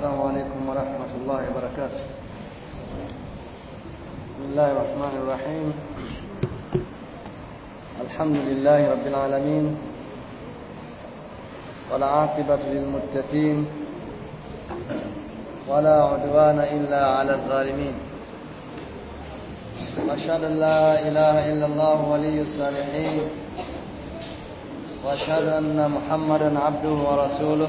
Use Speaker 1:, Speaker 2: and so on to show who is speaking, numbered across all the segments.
Speaker 1: السلام عليكم ورحمة الله وبركاته. بسم الله الرحمن الرحيم. الحمد لله رب العالمين. والعاقبة للمتقين. ولا عدوان إلا على الظالمين. وأشهد أن لا إله إلا الله ولي الصالحين. وأشهد أن محمدا عبده ورسوله.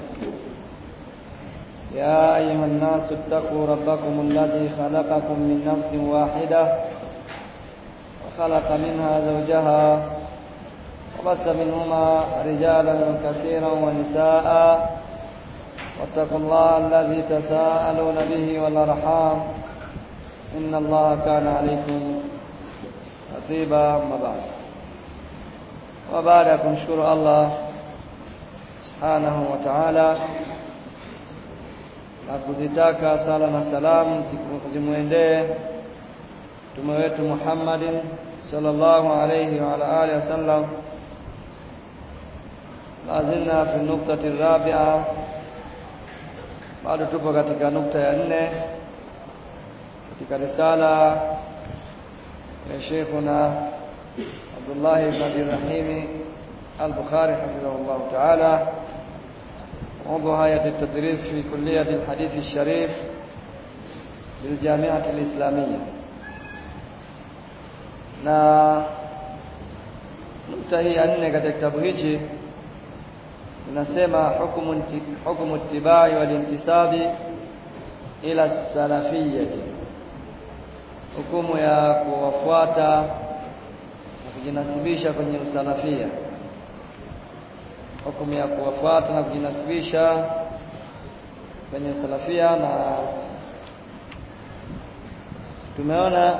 Speaker 1: يا أيها الناس اتقوا ربكم الذي خلقكم من نفس واحدة وخلق منها زوجها وبث منهما رجالا كثيرا ونساء. واتقوا الله الذي تساءلون به والأرحام. إن الله كان عليكم رقيبا. أما بعد. Allah subhanahu wa ta'ala na kuzitaka sala na salamu zimwendee mtume wetu Muhammadin sallallahu alayhi wa ala alihi wasallam lazina fi nuktati rabia. Bado tupo katika nukta ya nne katika risala ya Sheikhuna Abdullah ibn Abi Rahim al-Bukhari hafidhahullah ta'ala موضوع آية التدريس في كلية الحديث الشريف بالجامعة الإسلامية na nukta hii ya nne katika kitabu hichi inasema hukumu hukumu ittibai walintisabi ila salafiyati hukumu ya kuwafuata na kujinasibisha kwenye usalafia hukumu ya kuwafuata na kujinasibisha kwenye salafia na tumeona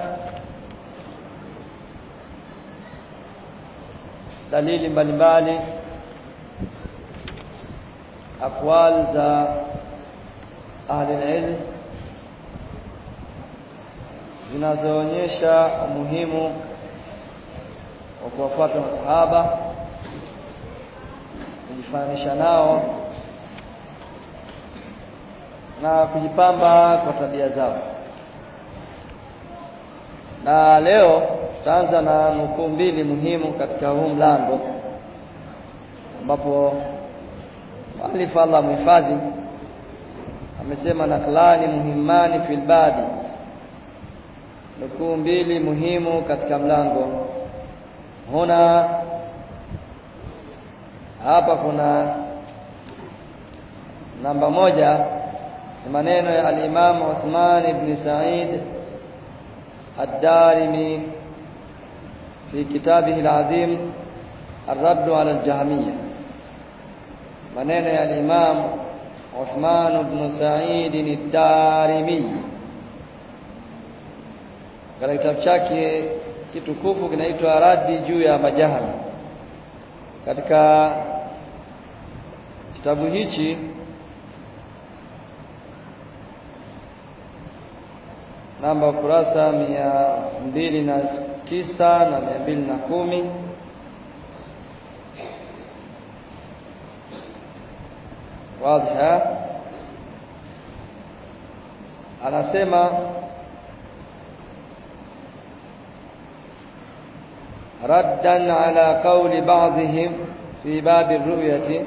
Speaker 1: dalili mbalimbali aqwal za ahli ilm zinazoonyesha umuhimu wa kuwafuata masahaba kujifananisha nao na kujipamba kwa tabia zao. Na leo tutaanza na nukuu mbili muhimu katika huu mlango ambapo mwalifu Allah muhifadhi amesema naklani muhimani fil babi. Nukuu mbili muhimu katika mlango. Huna hapa kuna namba moja ni maneno ya al-Imam Uthman ibn Sa'id ad-Darimi في كتابه العظيم الرد على الجهمية maneno ya al-Imam Uthman ibn Sa'id ad-Darimi katika kitabu chake kitukufu kinaitwa Radi juu ya Majahami katika kitabu hichi namba kurasa mia mbili na tisa na mia mbili na kumi. Wadha anasema raddan ala qawli ba'dihim fi babi ruyati.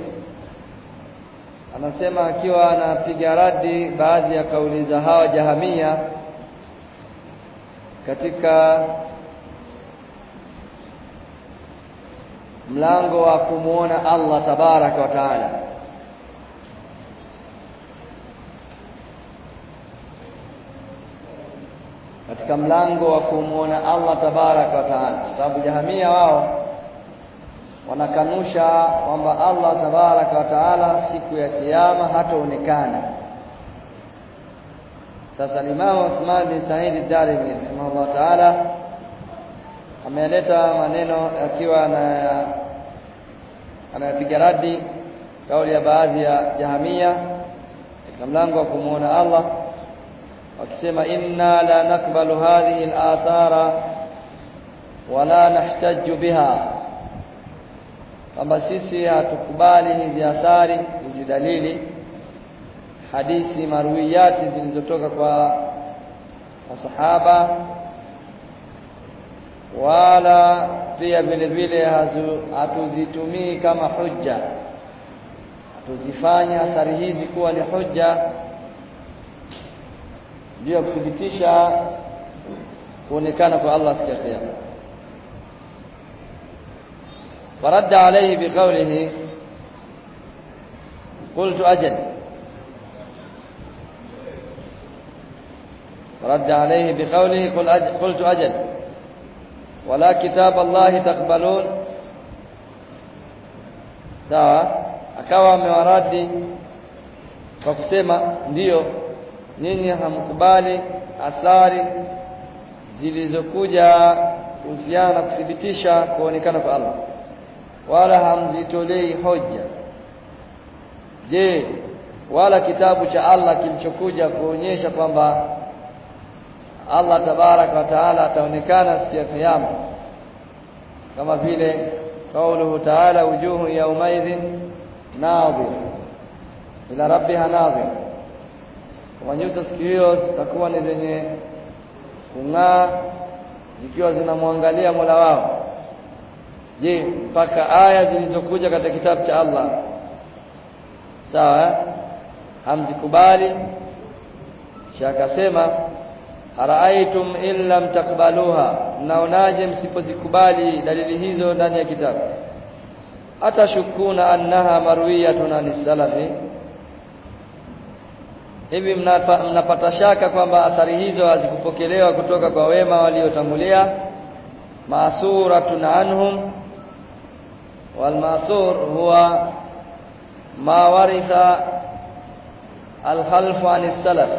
Speaker 1: Anasema akiwa anapiga radi baadhi ya kauli za hawa jahamia katika mlango wa kumuona Allah tabaraka wa taala katika mlango wa kumwona Allah tabaraka wa taala. Sababu jahamia wao wanakanusha kwamba Allah tabaraka wa taala siku ya kiyama hataonekana. Sasa Imamu Uthman bin Said ad-Darimi rahimahullah ta'ala ameleta maneno akiwa na anayapiga radi kauli ya baadhi ya jahamia katika mlango wa kumwona Allah wakisema inna la nakbalu hadhihi al-athara wala nahtaju biha. Kwamba sisi hatukubali hizi athari hizi dalili hadithi maruiyati zilizotoka kwa masahaba wala pia vile vile hatuzitumii kama hujja. Hatuzifanya athari hizi kuwa ni hujja ndio kudhibitisha kuonekana kwa Allah siku ya kiyama. ورد عليه بقوله قلت أجل رد عليه بقوله قل أجل قلت أجل ولا كتاب الله تقبلون سواء اكاوى من ورد فقسيما ديو nyinyi hamkubali athari zilizokuja kuhusiana na kuthibitisha kuonekana kwa Allah? Wala hamzitolei hoja. Je wala kitabu cha Allah kilichokuja kuonyesha kwamba Allah tabaraka wa taala ataonekana siku ya kiyama? Kama vile kauluhu taala wujuhu yaumaidhin nadhir ila rabbiha nadhir kwa nyuso zitakuwa ni zenye kung'aa zikiwa zinamwangalia Mola wao. Je mpaka aya zilizokuja katika kitabu cha Allah? Sawa hamzikubali. Kisha akasema araaitum in lam takbaluha mnaonaje msipozikubali dalili hizo ndani ya kitabu? Atashukuna annaha marwiyatun anisalafi hivi mnapa, mnapata shaka kwamba athari hizo hazikupokelewa kutoka kwa wema waliotangulia masuratun anhum والماثور هو ما ورث الخلف عن السلف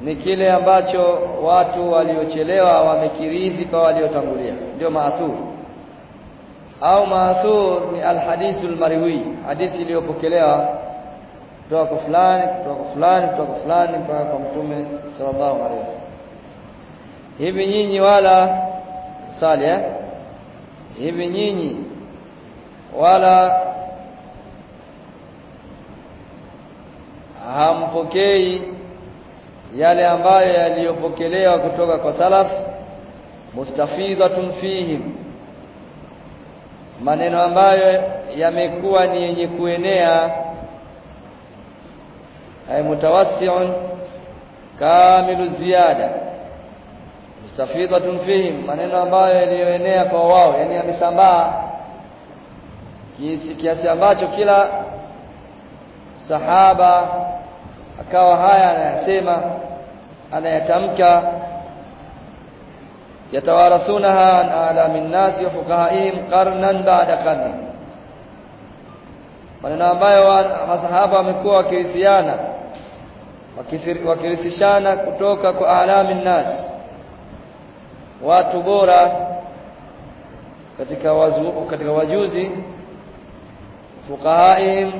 Speaker 1: ni kile ambacho watu waliochelewa wamekirithi kwa waliotangulia ndio maasur au maasur ni alhadithu almarwi hadithi iliyopokelewa kutoka kwa fulani kutoka kwa fulani kutoka kwa fulani mpaka kwa mtume sallallahu alaihi wasallam. Hivi nyinyi wala sali eh? Hivi nyinyi wala hampokei yale ambayo yaliyopokelewa kutoka kwa salaf mustafidha fihim maneno ambayo yamekuwa ni yenye kuenea ay mutawassi'un kamilu ziyada mustafidatun fihim maneno ambayo yaliyoenea kwa wao yani yamesambaa kiasi kiasi ambacho kila sahaba akawa haya anayasema anayatamka. Yatawarasunaha an alami nnasi wa fukahaihim qarnan ba'da qarni. Maneno ambayo masahaba wamekuwa wakirithiana wakirithishana kutoka kwa alami nnas. Watu bora katika wazu, katika wajuzi fuqahaim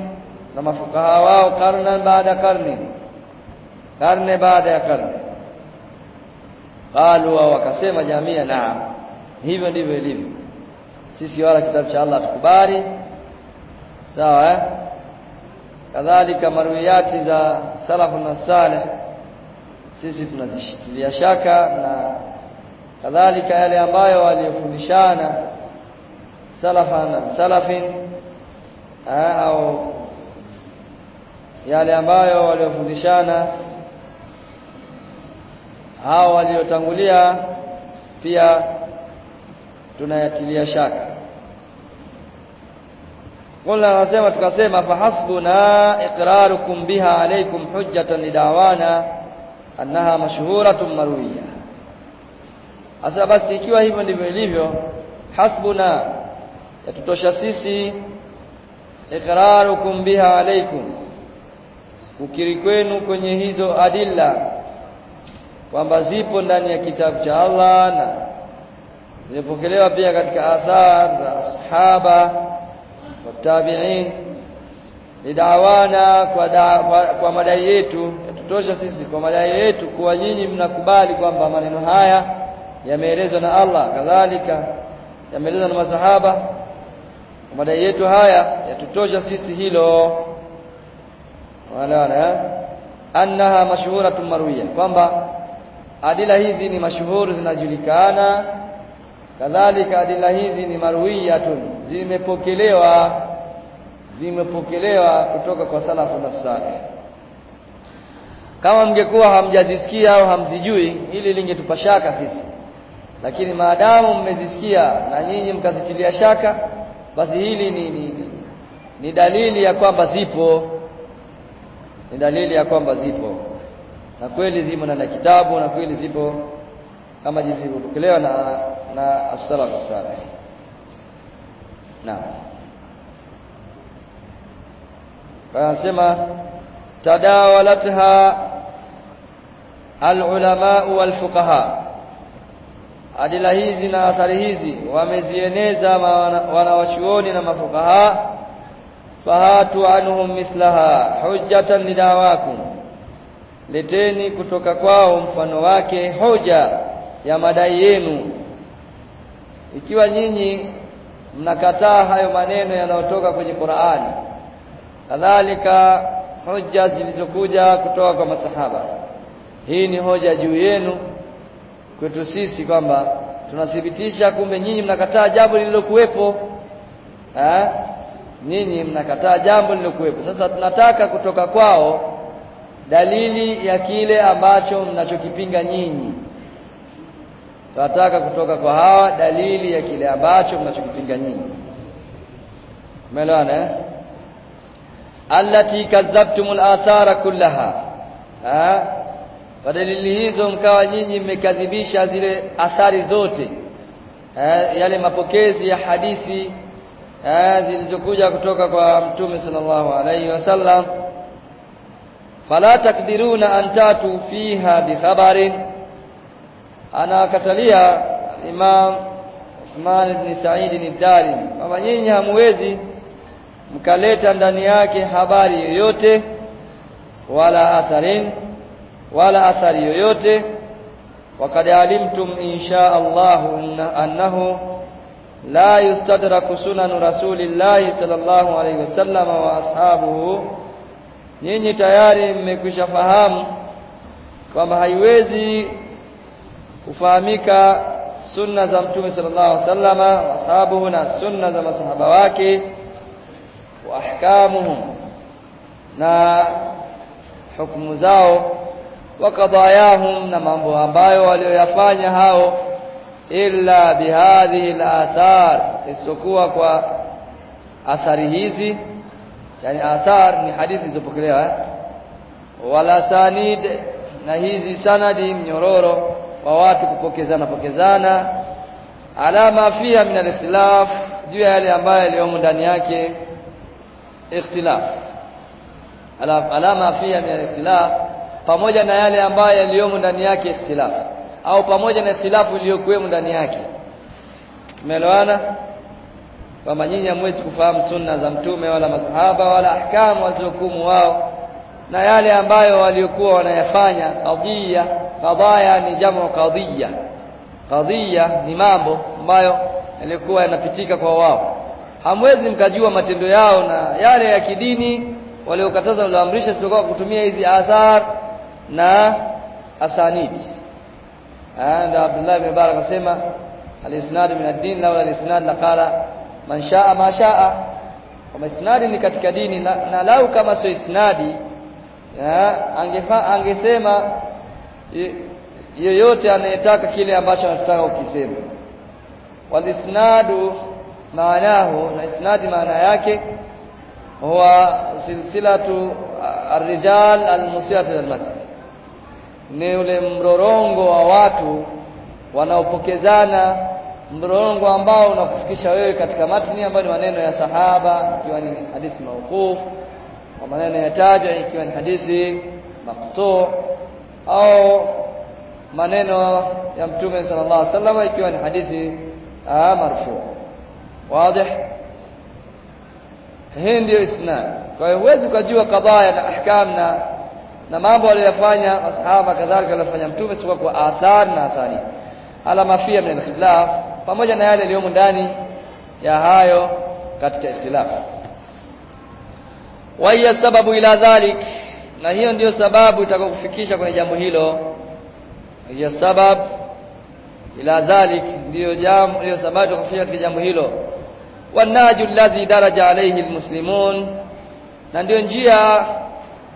Speaker 1: na mafukaha wao karnan baada karni karne baada ya karne qalu wa wakasema jamia naam hivyo ndivyo ilivyo. Sisi wala kitabu cha Allah tukubali sawa eh? Kadhalika marwiyati za salafu na saleh sisi tunazishitilia shaka na kadhalika yale ambayo waliofundishana salafan salafin au yale ambayo waliofundishana au waliotangulia pia tunayatilia shaka qulna anasema tukasema fahasbuna iqrarukum biha alaykum hujjatan lidawana annaha mashhuratun marwiya. Asa basi ikiwa hivyo ndivyo ilivyo hasbuna yatutosha sisi iqrarukum biha alaykum kukiri kwenu kwenye hizo adilla kwamba zipo ndani ya kitabu cha Allah na zimepokelewa pia katika athar za sahaba watabiin lidawana kwa, da, kwa, kwa madai yetu. Yatutosha sisi kwa madai yetu kuwa nyinyi mnakubali kwamba maneno haya yameelezwa na Allah. Kadhalika yameelezwa na masahaba. Kwa madai yetu haya yatutosha sisi hilo. Wala annaha mashhuratun marwiya kwamba adila hizi ni mashuhuri zinajulikana kadhalika adila hizi ni marwiyatun. Zimepokelewa zimepokelewa kutoka kwa salafu na salih. Kama mngekuwa hamjazisikia au hamzijui ili lingetupa shaka sisi. Lakini maadamu mmezisikia na nyinyi mkazitilia shaka basi hili ni, ni, ni, dalili ya kwamba zipo. Ni dalili ya kwamba zipo. Na kweli zimo na kitabu na kweli zipo kama jinsi zilivyopokelewa na na as-salaf as-salih naam. Anasema tadawalatha al-ulama wal-fuqaha. Adila hizi na athari hizi wamezieneza wanawachuoni na mafukaha fahatu anhum mithlaha hujjatan lidawakum leteni kutoka kwao mfano wake hoja ya madai yenu ikiwa nyinyi mnakataa hayo maneno yanayotoka kwenye Qur'ani kadhalika hoja zilizokuja kutoka kwa masahaba. Hii ni hoja juu yenu kwetu sisi kwamba tunathibitisha kumbe nyinyi mnakataa jambo lililokuwepo eh nyinyi mnakataa jambo lililokuwepo. Sasa tunataka kutoka kwao dalili ya kile ambacho mnachokipinga nyinyi tunataka kutoka kwa hawa dalili ya kile ambacho mnachokipinga nyinyi. Umeelewana eh? Allati kadhabtumul athara kullaha. Eh kwa dalili hizo mkawa nyinyi mmekadhibisha zile athari zote. Eh, yale mapokezi ya hadithi eh, zilizokuja kutoka kwa mtume sallallahu alaihi wasallam. Fala takdiruna an tatu fiha bikhabarin anakatalia Imam Uthman ibn Sa'id al-Darimi kwamba nyinyi hamwezi mkaleta ndani yake habari yoyote wala atharin wala athari yoyote وقد علمتم إن شاء الله أنه لا يستدرك سنن رسول الله صلى الله عليه وسلم وأصحابه nyinyi tayari mmekwisha fahamu kwamba haiwezi kufahamika sunna za mtume sallallahu alaihi wasallama washabuhu na sunna za masahaba wake wa ahkamuhum na hukumu zao wa qadayahum na mambo ambayo walioyafanya hao illa bihadhihi al-athar isipokuwa kwa athari hizi. Yani athar ni hadithi zilizopokelewa wala sanid na hizi sanadi mnyororo wa watu kupokezana pokezana alama fiha min al-ikhtilaf juu ya yale ambayo yaliyomo ndani yake ikhtilaf. Alama fiha min al-ikhtilaf pamoja na yale ambayo yaliyomo ndani yake ikhtilaf. Au pamoja na ikhtilafu iliyokuwemo ndani yake. Umeelewana? Kwamba nyinyi hamwezi kufahamu sunna za mtume wala masahaba wala ahkamu walizohukumu wao na yale ambayo waliokuwa wanayafanya qadhiya qadaya ni jamu qadhiya qadhiya ni mambo ambayo yalikuwa yanapitika kwa wao. Hamwezi mkajua matendo yao na yale ya kidini waliokataza walioamrisha sio kutumia hizi athar na asanid. Ndio Abdullah ibn barak asema al-isnad min ad-din laula al-isnad laqala man shaa ma shaa. Kama isnadi ni katika dini na, na lau kama sio isnadi angefa angesema yeyote anayetaka kile ambacho anataka ukisema walisnadu maanahu na isnadi maana yake huwa silsilatu arrijal almusiyat almasjid. Ni ule mrorongo wa watu wanaopokezana mrorongo ambao unakufikisha wewe katika matni ambayo ni maneno ya sahaba ikiwa ni hadithi mauquf na maneno ya tabi'i ikiwa ni hadithi maqtu au maneno ya mtume sallallahu alaihi wasallam ikiwa ni hadithi marfu wazi hii ndio isnad kwa hiyo huwezi ukajua kadhaya na ahkam na na mambo aliyofanya masahaba kadhalika aliyofanya mtume sio kwa athar na athari ala mafia min al-ikhtilaf pamoja na yale yaliyomo ndani ya hayo katika ikhtilaf wa hiya sababu ila dhalik na hiyo ndiyo sababu itakayokufikisha kwenye jambo hilo. Ya sababu ila dhalik ndiyo jambo ndiyo sababu itakayokufikisha katika jambo hilo. Wanaju alladhi daraja alayhi almuslimun na ndiyo njia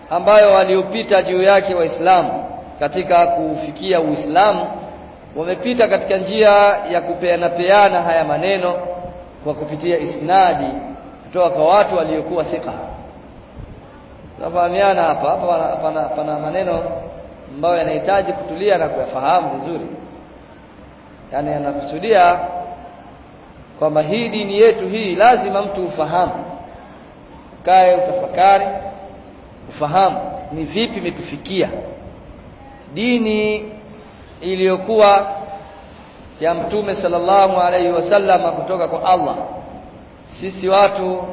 Speaker 1: ambayo waliopita juu yake waislamu katika kufikia uislamu. Wamepita katika njia ya kupeana peana haya maneno kwa kupitia isnadi kutoka kwa watu waliokuwa thika tunafahamiana hapa hapa pana, pana maneno ambayo yanahitaji kutulia na kuyafahamu vizuri. Yaani yanakusudia kwamba hii dini yetu hii lazima mtu ufahamu. Ukae utafakari ufahamu ni vipi imetufikia. Dini iliyokuwa ya mtume sallallahu alaihi wasallam kutoka kwa Allah sisi watu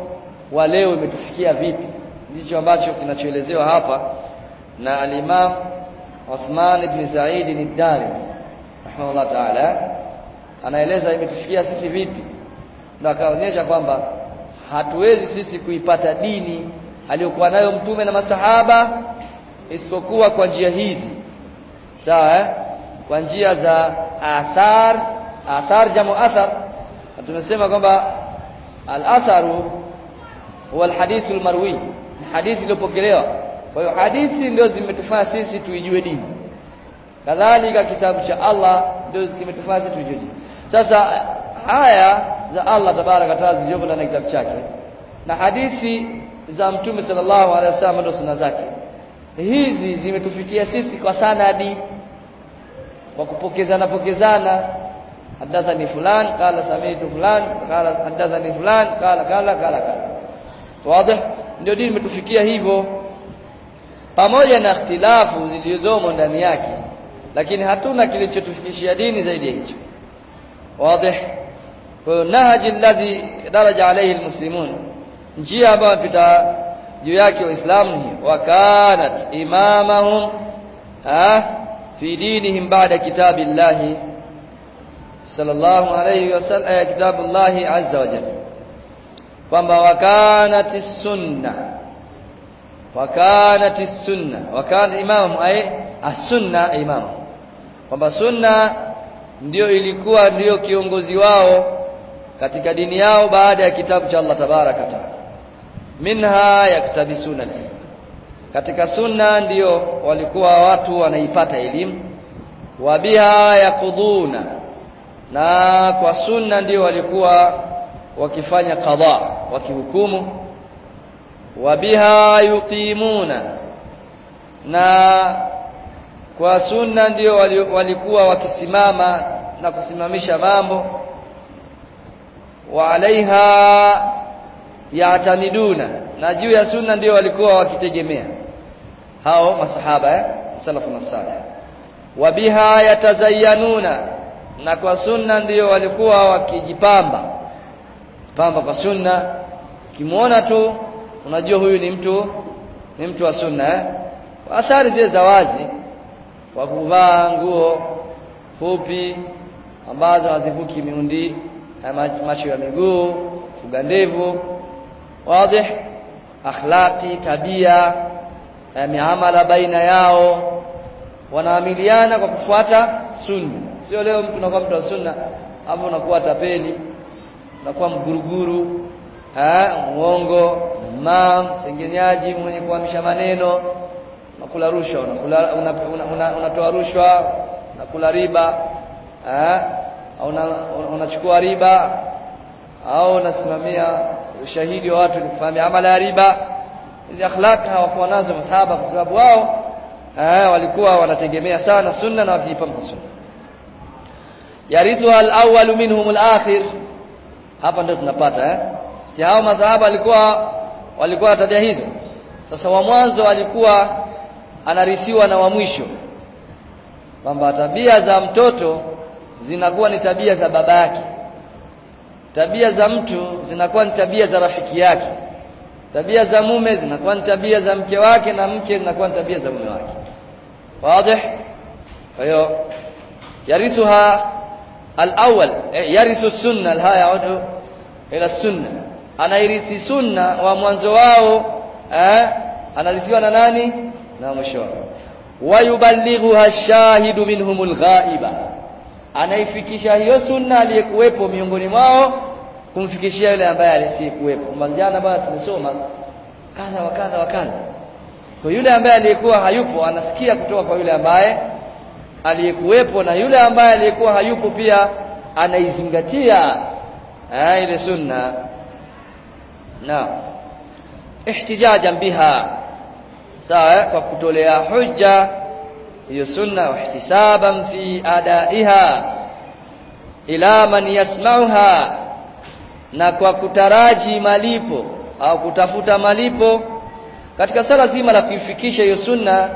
Speaker 1: wa leo imetufikia vipi ndicho ambacho kinachoelezewa hapa na al-Imam Uthman ibn Sa'id al-Dari rahimahullah ta'ala. Anaeleza imetufikia sisi vipi? Na akaonyesha kwamba hatuwezi sisi kuipata dini aliyokuwa nayo mtume na masahaba isipokuwa kwa njia hizi. Sawa eh? kwa njia za athar athar jamu athar. Tumesema kwamba al-atharu huwa al-hadithu al-marwi hadithi iliyopokelewa. Kwa hiyo hadithi ndio zimetufanya sisi tuijue dini. Kadhalika kitabu cha Allah ndio kimetufanya sisi tuijue dini. Sasa haya za Allah tabaraka taala zilizopo ndani ya kitabu chake na hadithi za mtume sallallahu alaihi wasallam ndio sunna zake hizi zimetufikia sisi kwa sanadi kwa kupokezana pokezana. Hadathani fulan qala sami'tu fulan qala hadathani fulan qala qala qala qala. Wazi ndio dini imetufikia hivyo pamoja na ikhtilafu zilizomo ndani yake lakini hatuna kilichotufikishia dini zaidi ya hicho wazi kwa nahji alladhi daraja alayhi almuslimun njia ambayo pita juu yake waislamu ni wa kanat imamahum ah fi dinihim ba'da kitabillahi sallallahu alayhi wasallam kitabullahi azza wa jalla kwamba wakanati sunna wakanati sunna wakanat imam ay as-sunna imam. Kwamba sunna ndio ilikuwa ndio kiongozi wao katika dini yao baada ya kitabu cha Allah tabaraka taala. Minha yaktabisuna katika sunna ndio walikuwa watu wanaipata elimu. Wa yakuduna na kwa sunna ndio walikuwa wakifanya qadha wakihukumu. Wabiha yuqimuna na kwa sunna ndio walikuwa wakisimama na kusimamisha mambo. Wa alaiha yatamiduna na juu ya sunna ndio walikuwa wakitegemea. Hao masahaba eh salafu na wabiha wa biha yatazayyanuna na kwa sunna ndio walikuwa wakijipamba pamba kwa sunna kimuona tu unajua huyu ni mtu ni mtu wa sunna eh? Athari zile za wazi kwa kuvaa nguo fupi ambazo hazivuki miundi macho ya miguu fuga ndevu wazi akhlaqi tabia miamala baina yao wanaamiliana kwa kufuata sunna. Sio leo mtu unakuwa mtu wa sunna hapo unakuwa tapeli unakuwa mguruguru muongo mam sengenyaji mwenye kuhamisha maneno unakula rushwa unakula unatoa una, una, una rushwa unakula riba eh unachukua una riba au unasimamia ushahidi wa watu ni kufahamia amala ya riba. Hizi akhlaq hawakuwa nazo masahaba kwa sababu wao eh walikuwa wanategemea sana sunna na wakiipa sunna. Yarithuha al-awwal minhum al-akhir hapa ndio tunapata eh? Si hao masahaba walikuwa walikuwa tabia hizo. Sasa wa mwanzo alikuwa anarithiwa na wa mwisho. Kwamba tabia za mtoto zinakuwa ni tabia za baba yake. Tabia za mtu zinakuwa ni tabia za rafiki yake. Tabia za mume zinakuwa ni tabia za mke wake na mke zinakuwa ni tabia za mume wake. Wazi? Kwa hiyo yarithuha alawwal yarithu sunna alha yaudu ila sunna anairithi sunna wa mwanzo wao eh anarithiwa na nani na mwisho wayuballighuha ash-shahidu minhumul ghaiba anaifikisha hiyo sunna aliyekuwepo miongoni mwao kumfikishia yule ambaye alisikuwepo mwanjana bwana tumesoma kadha wa kadha wa kadha kwa yule ambaye aliyekuwa hayupo anasikia kutoka kwa yule ambaye aliyekuwepo na yule ambaye aliyekuwa hayupo pia anaizingatia ile sunna. Na ihtijajan biha. Sawa kwa kutolea hujja hiyo sunna wa ihtisaban fi adaiha ila man yasmauha na kwa kutaraji malipo au kutafuta malipo katika sala zima la kuifikisha hiyo sunna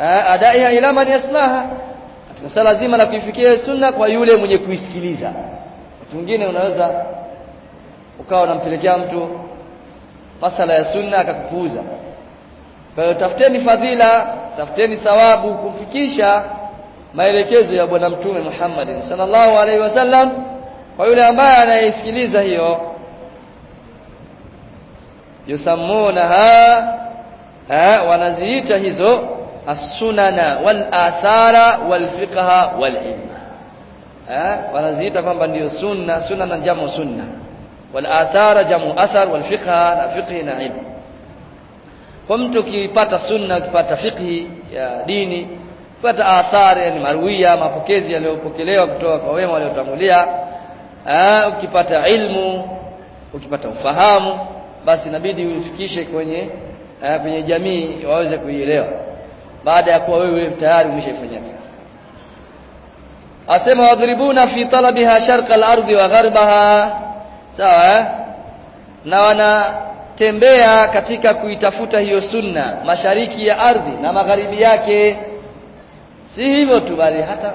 Speaker 1: adaiha ila man yaslaha. Katika sala zima la kuifikia sunna kwa yule mwenye kuisikiliza. Watu wengine unaweza ukawa unampelekea mtu masala ya sunna akakupuuza. Kwa hiyo tafuteni fadhila tafuteni thawabu kufikisha maelekezo ya bwana mtume Muhammad sallallahu alaihi wasallam kwa yule ambaye anaisikiliza hiyo. Yusammunaha ha wanaziita hizo as-sunana wal athara wal fiqha wal ilma eh wanaziita kwamba ndio sunna sunna na jamu sunna. wal athara jamu athar wal fiqha na fiqhi na ilm. Kwa mtu ukipata sunna ukipata fiqhi ya dini kipata athari yani marwiya mapokezi yaliyopokelewa kutoka kwa wema waliotangulia ukipata ilmu ukipata ufahamu basi inabidi ufikishe kwenye kwenye jamii waweze kuielewa baada ya kuwa wewe tayari umeshaifanyia kazi. Asema wadribuna fi talabiha sharqa al-ardi wa gharbaha. Sawa eh? na wanatembea katika kuitafuta hiyo sunna mashariki ya ardhi na magharibi yake. Si hivyo tu bali hata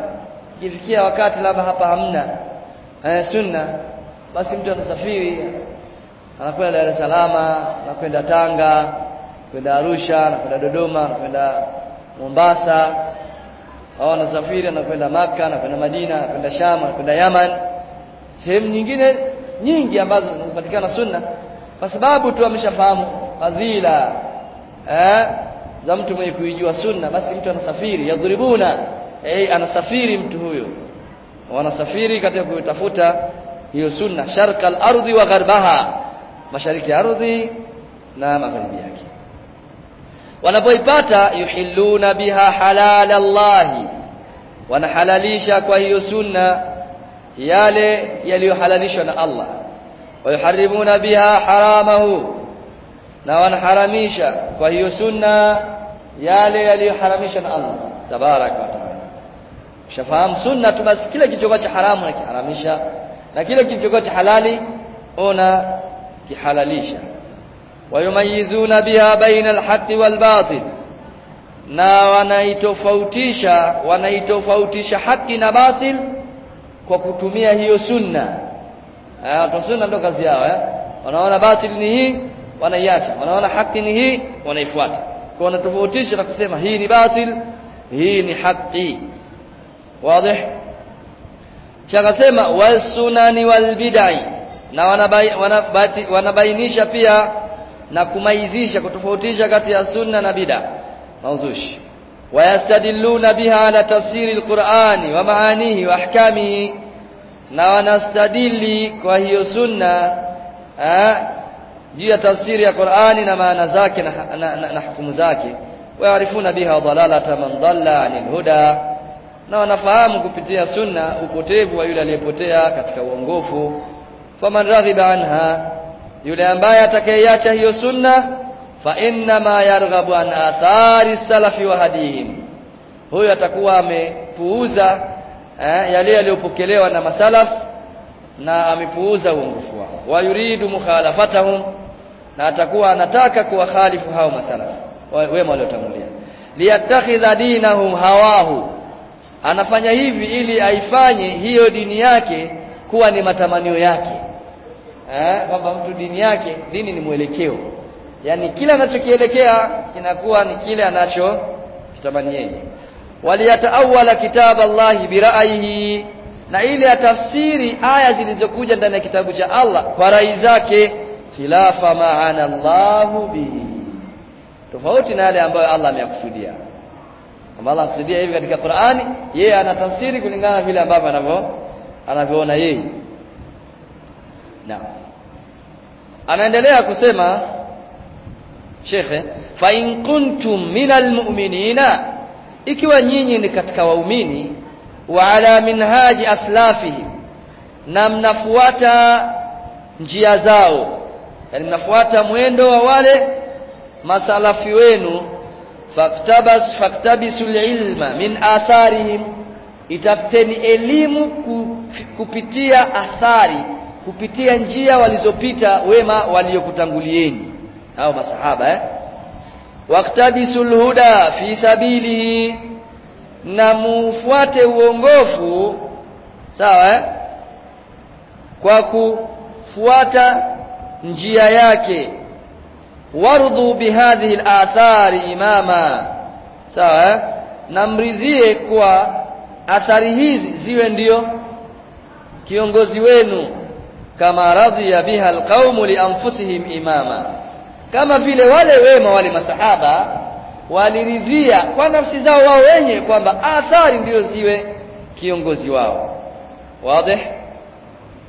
Speaker 1: ikifikia wakati labda hapa hamna eh, sunna basi mtu anasafiri anakwenda Dar es Salaam anakwenda Tanga kwenda Arusha anakwenda Dodoma anakwenda Mombasa au anasafiri anakwenda Maka anakwenda Madina anakwenda Sham anakwenda Yaman. Sehemu nyingine nyingi ambazo zinapatikana sunna kwa sababu tu ameshafahamu fadhila eh, za mtu mwenye kuijua sunna basi mtu anasafiri yadhribuna eh, anasafiri mtu huyo. Wanasafiri katika kutafuta hiyo sunna sharqa al-ardhi wa gharbaha mashariki ya ardhi na magharibi yake wanapoipata yuhilluna biha halal Allah wanahalalisha kwa hiyo sunna yale yaliyohalalishwa na Allah wayuharrimuna biha haramahu na wanaharamisha kwa hiyo sunna yale yaliyoharamishwa na Allah tabaraka wa taala ushafahamu sunna tu basi kile kilichokuwa cha haramu na kiharamisha na kile kilichokuwa cha halali ona kihalalisha wayumayizuna biha baina alhaqi walbatil na wanaitofautisha wanaitofautisha haki na batil kwa kutumia hiyo sunna. Watu sunna ndo kazi yao eh? Wanaona batil ni hii wanaiacha. Wanaona haki ni hii wanaifuata. Kwa wanatofautisha na kusema hii ni batil hii ni haki. Wazi? Chakasema wasunani walbidai na wanabainisha pia na kumaizisha kutofautisha kati ya sunna na bid'a. Mauzushi. Wayastadilluna biha ala tafsiri alqur'ani wa maanihi wa ahkamihi. Na wanastadili kwa hiyo sunna juu ya tafsiri ya Qur'ani na maana zake na, na, na, na hukumu zake. Wayarifuna biha dalalata man dhalla anil huda. Na wanafahamu kupitia sunna upotevu wa yule aliyepotea katika uongofu. Faman raghiba anha yule ambaye atakayeacha hiyo sunna fa inna ma yarghabu an athari salafi wa hadihim. Huyo atakuwa amepuuza eh, yale yaliyopokelewa na masalaf na amepuuza uongofu wao. Wa yuridu mukhalafatahum na atakuwa anataka kuwakhalifu hao masalaf wema waliotangulia. Liyattakhidha dinahum hawahu. Anafanya hivi ili aifanye hiyo dini yake kuwa ni matamanio yake eh kwamba mtu dini yake dini ni mwelekeo. Yani kila anachokielekea kinakuwa ni kile anacho kitamani yeye. Waliyataawala kitaba Allahi bira'yihi na ili atafsiri aya zilizokuja ndani ya kitabu cha Allah kwa rai zake khilafa ma'ana Allahu bihi. Tofauti na yale ambayo Allah ameyakusudia. Kwamba Allah akusudia hivi katika Qur'ani yeye anatafsiri kulingana na vile ambavyo anavyo anavyoona yeye. Naam anaendelea kusema shekhe fa in kuntum minal mu'minina ikiwa nyinyi ni katika waumini wa ala minhaji aslafihim na mnafuata njia zao yani mnafuata mwendo wa wale masalafi wenu faktabas faktabisul ilma min atharihim itafuteni elimu kupitia athari kupitia njia walizopita wema waliokutangulieni hao masahaba eh waktabisul huda fi sabilihi na mufuate uongofu sawa eh? kwa kufuata njia yake warudhu bihadhihi al-athari imama sawa eh? na mridhie kwa athari hizi ziwe ndio kiongozi wenu kama radhiya biha alqaumu lianfusihim imama. Kama vile wale wema wale masahaba waliridhia kwa nafsi zao wao wenye kwamba athari ndiyo ziwe kiongozi wao. Wazi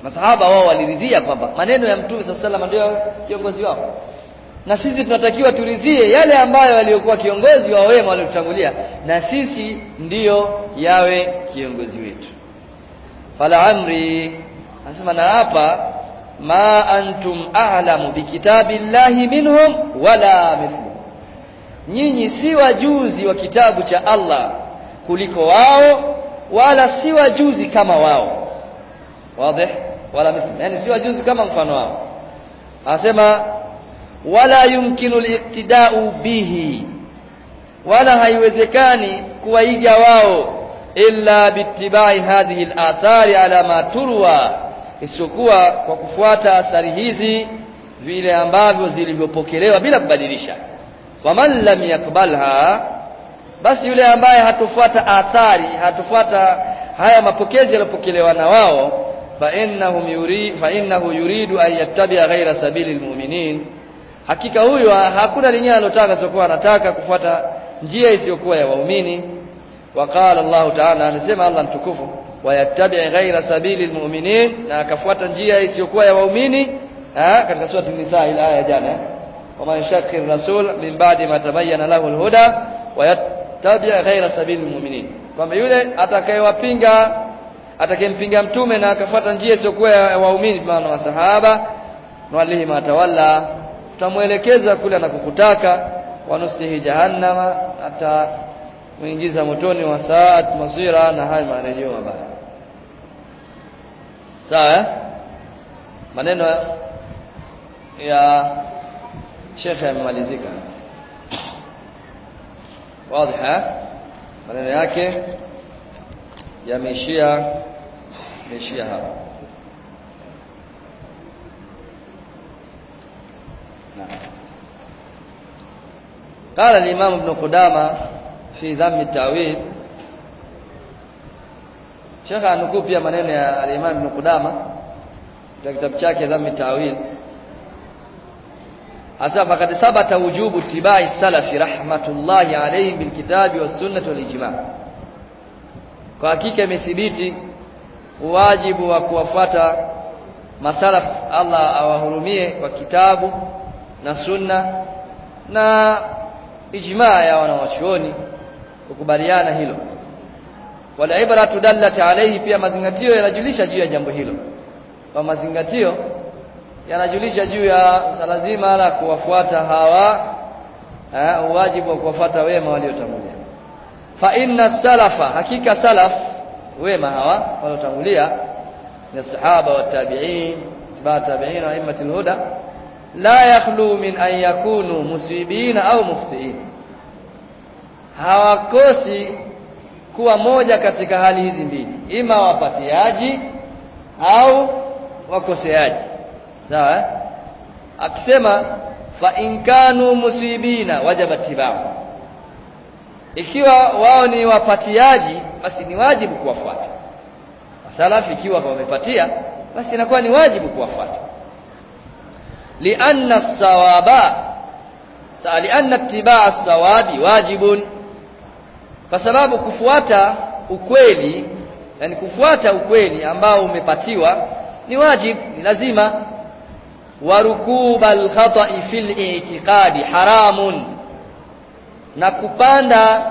Speaker 1: masahaba wao waliridhia kwamba maneno ya mtume sa salama ndio kiongozi wao. Na sisi tunatakiwa turidhie yale ambayo waliokuwa kiongozi wa wema waliotutangulia na sisi ndiyo yawe kiongozi wetu. Fala amri anasema na hapa ma antum a'lamu bikitabillahi minhum wala mithlu nyinyi si wajuzi wa kitabu cha Allah kuliko wao wala si wajuzi kama wao wazi wala mithlu yani si wajuzi kama mfano wao anasema wala yumkinu al-iqtida'u bihi wala haiwezekani kuwaiga wao illa bittibai hadhihi al-athari ala ma turwa isiyokuwa kwa kufuata athari hizi vile ambavyo zilivyopokelewa bila kubadilisha. Faman lam yakbalha basi yule ambaye hatufuata athari hatofuata haya mapokezi yaliyopokelewa na wao yuri fa innahu yuridu an yattabi'a ghaira sabili almu'minin. Hakika huyo hakuna lingine alotaka sokuwa anataka kufuata njia isiyokuwa ya waumini. Waqala Allah ta'ala amesema Allah mtukufu wayattabi' ghaira sabili almu'minin na akafuata njia isiyokuwa ya waumini katika sura an-nisa ile aya jana waman shaqi rasul min ba'di ma tabayyana lahu al-huda wayattabi' ghaira sabili almu'minin kwamba yule atakayewapinga atakayempinga mtume na akafuata njia isiyokuwa ya waumini maana wasahaba nwalihi matawalla tutamwelekeza kule anakokutaka wanuslihi jahannama ata muingiza motoni wa saat masira na haya marejeo mabaya sawa eh? maneno ya shekhe yamemalizika wazi maneno yake yameishia yameishia hapa قال الإمام ابن قدامة في ذم التأويل Sheikh anukuu pia maneno ya al-Imam Ibn Qudama katika kitabu chake Dhammi Tawil. Hasa fakad thabata wujubu tibai salafi rahmatullahi alayhi bil kitabi was sunnah wal ijma. Kwa hakika imethibiti wajibu wa kuwafuata masalaf Allah awahurumie kwa kitabu na sunna na ijma ya wanawachuoni kukubaliana hilo wala ibratu dallat alayhi pia mazingatio yanajulisha juu ya jambo hilo. Kwa mazingatio yanajulisha juu ya salazima la kuwafuata hawa eh, wajibu wa kuwafuata wema waliotangulia. Fa inna salafa hakika salaf wema hawa waliotangulia ni sahaba wa tabi'in tibaa tabi'in wa huda la yakhlu min an yakunu musibina au muftiin hawakosi kuwa moja katika hali hizi mbili. Ima wapatiaji au wakoseaji. Sawa eh? akisema fa in kanu musibina wajaba tibau. Ikiwa wao ni wapatiaji basi ni wajibu kuwafuata. Wasalafi. ikiwa wamepatia basi inakuwa ni wajibu kuwafuata. Lianna sawaba sa lianna itibaa sawabi wajibun kwa sababu kufuata ukweli yani kufuata ukweli ambao umepatiwa ni wajib ni lazima. Wa rukubal khata'i fil i'tiqadi haramun. Na kupanda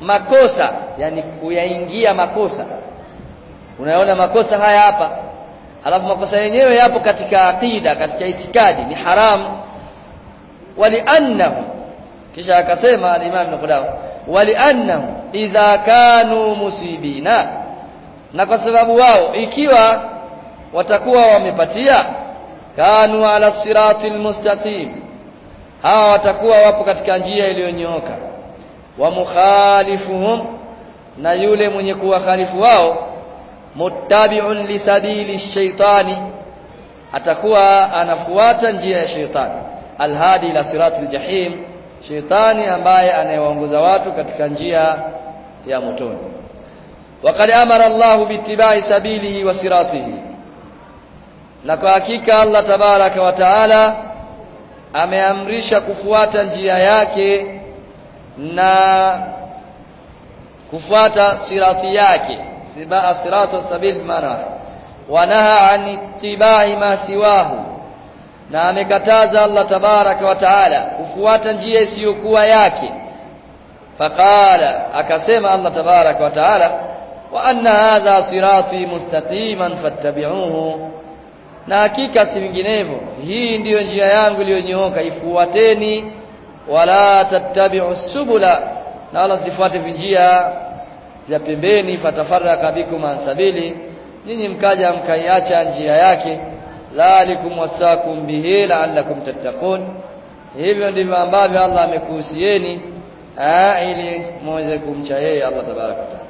Speaker 1: makosa yani kuyaingia makosa. Unaona makosa haya hapa? Alafu makosa yenyewe yapo katika aqida katika itikadi ni haramu waliannahu kisha akasema al-Imam Ibn waliannahu idha kanu musibina. Na kwa sababu wao ikiwa watakuwa wamepatia kanu ala siratil mustaqim. Hawa watakuwa wapo katika njia iliyonyooka. Wa mukhalifuhum na yule mwenye kuwakhalifu wao muttabi'un lisabili shaitani. Atakuwa anafuata njia ya shaitani. Alhadi ila siratil jahim shetani ambaye anayewaongoza watu katika njia ya motoni. Waqad amara Allahu bitiba'i sabilihi wa siratihi. Na kwa hakika Allah tabaraka wa taala ameamrisha kufuata njia yake na kufuata sirati yake. Sibaa siratu sabil maana wanaha an ittibai ma siwahu na amekataza Allah tabaraka wa taala kufuata njia isiyokuwa yake. Faqala akasema Allah tabaraka wa taala wa anna hadha sirati mustaqiman fattabi'uhu. Na hakika si vinginevyo hii ndiyo njia yangu iliyonyooka ifuateni wala tattabi'u subula na wala sifuate vinjia vya pembeni fatafarraka bikum an sabili ninyi mkaja mkaiacha njia yake dhalikum wasakum bihi la'allakum tattaqun. Hivyo ndivyo ambavyo Allah amekuhusieni ili muweze kumcha yeye Allah tabaraka taala.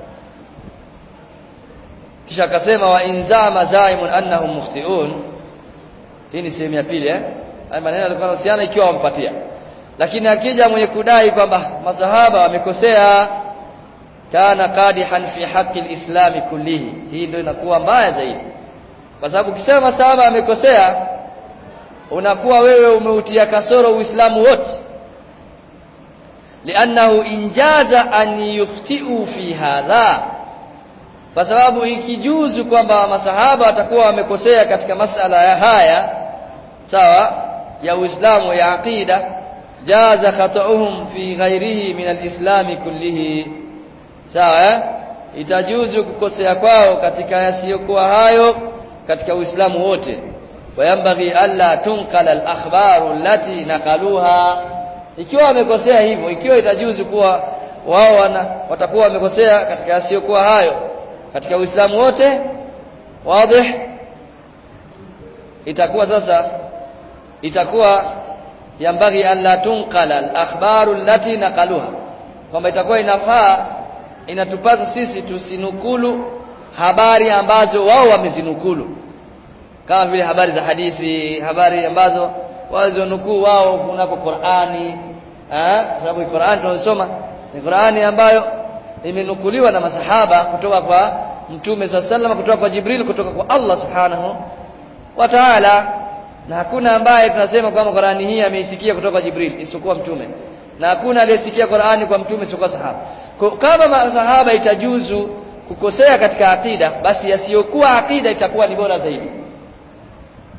Speaker 1: Kisha akasema wa inzama zaimun annahum mukhtiun. Hii ni sehemu ya pili eh? Haya maneno yalikuwa yanahusiana ikiwa wampatia lakini akija mwenye kudai kwamba masahaba wamekosea kana qadihan fi haqqi alislam kullihi. Hii ndio inakuwa mbaya zaidi kwa sababu ukisema masahaba amekosea unakuwa wewe umeutia kasoro uislamu wote. Liannahu injaza an yukhti'u fi hadha. Kwa sababu ikijuzu kwamba masahaba watakuwa wamekosea katika masala ya haya sawa ya Uislamu ya aqida jaza khata'uhum fi ghairihi min alislami kullihi. Sawa itajuzu kukosea kwao katika yasiyokuwa hayo katika Uislamu wote. Wayambaghi alla tunqala al-akhbaru allati naqaluha ikiwa wamekosea hivyo ikiwa itajuzu kuwa wao watakuwa wamekosea katika yasiyokuwa hayo katika Uislamu wote wazi itakuwa sasa itakuwa yambaghi alla tunqala al-akhbaru allati naqaluha kwamba itakuwa inafaa inatupasa sisi tusinukulu habari ambazo wao wamezinukulu. Kama vile habari za hadithi habari ambazo wazonukuu wao kunako Qur'ani eh sababu Qur'ani tunasoma ni Qur'ani ambayo imenukuliwa na masahaba kutoka kwa mtume sallallahu kutoka kwa Jibril kutoka kwa Allah subhanahu wa ta'ala. Na hakuna ambaye tunasema kwamba Qur'ani hii ameisikia kutoka kwa Jibril isipokuwa mtume. Na hakuna aliyesikia Qur'ani kwa mtume isipokuwa sahaba. Kwa kama masahaba itajuzu kukosea katika akida basi yasiyokuwa akida itakuwa ni bora zaidi.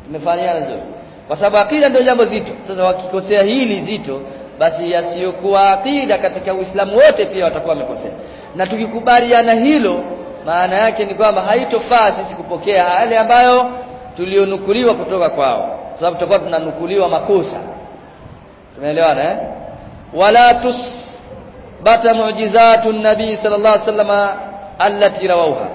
Speaker 1: Tumefanyana nzuri kwa sababu akida ndio jambo zito. Sasa wakikosea hili zito basi yasiyokuwa akida katika Uislamu wote pia watakuwa wamekosea. Na tukikubaliana hilo maana yake ni kwamba haitofaa sisi kupokea yale ambayo tulionukuliwa kutoka kwao. Sababu tutakuwa tunanukuliwa makosa. Tumeelewana eh? Wala tusbata muujizatu nabii sallallahu alaihi wasallam allati rawauha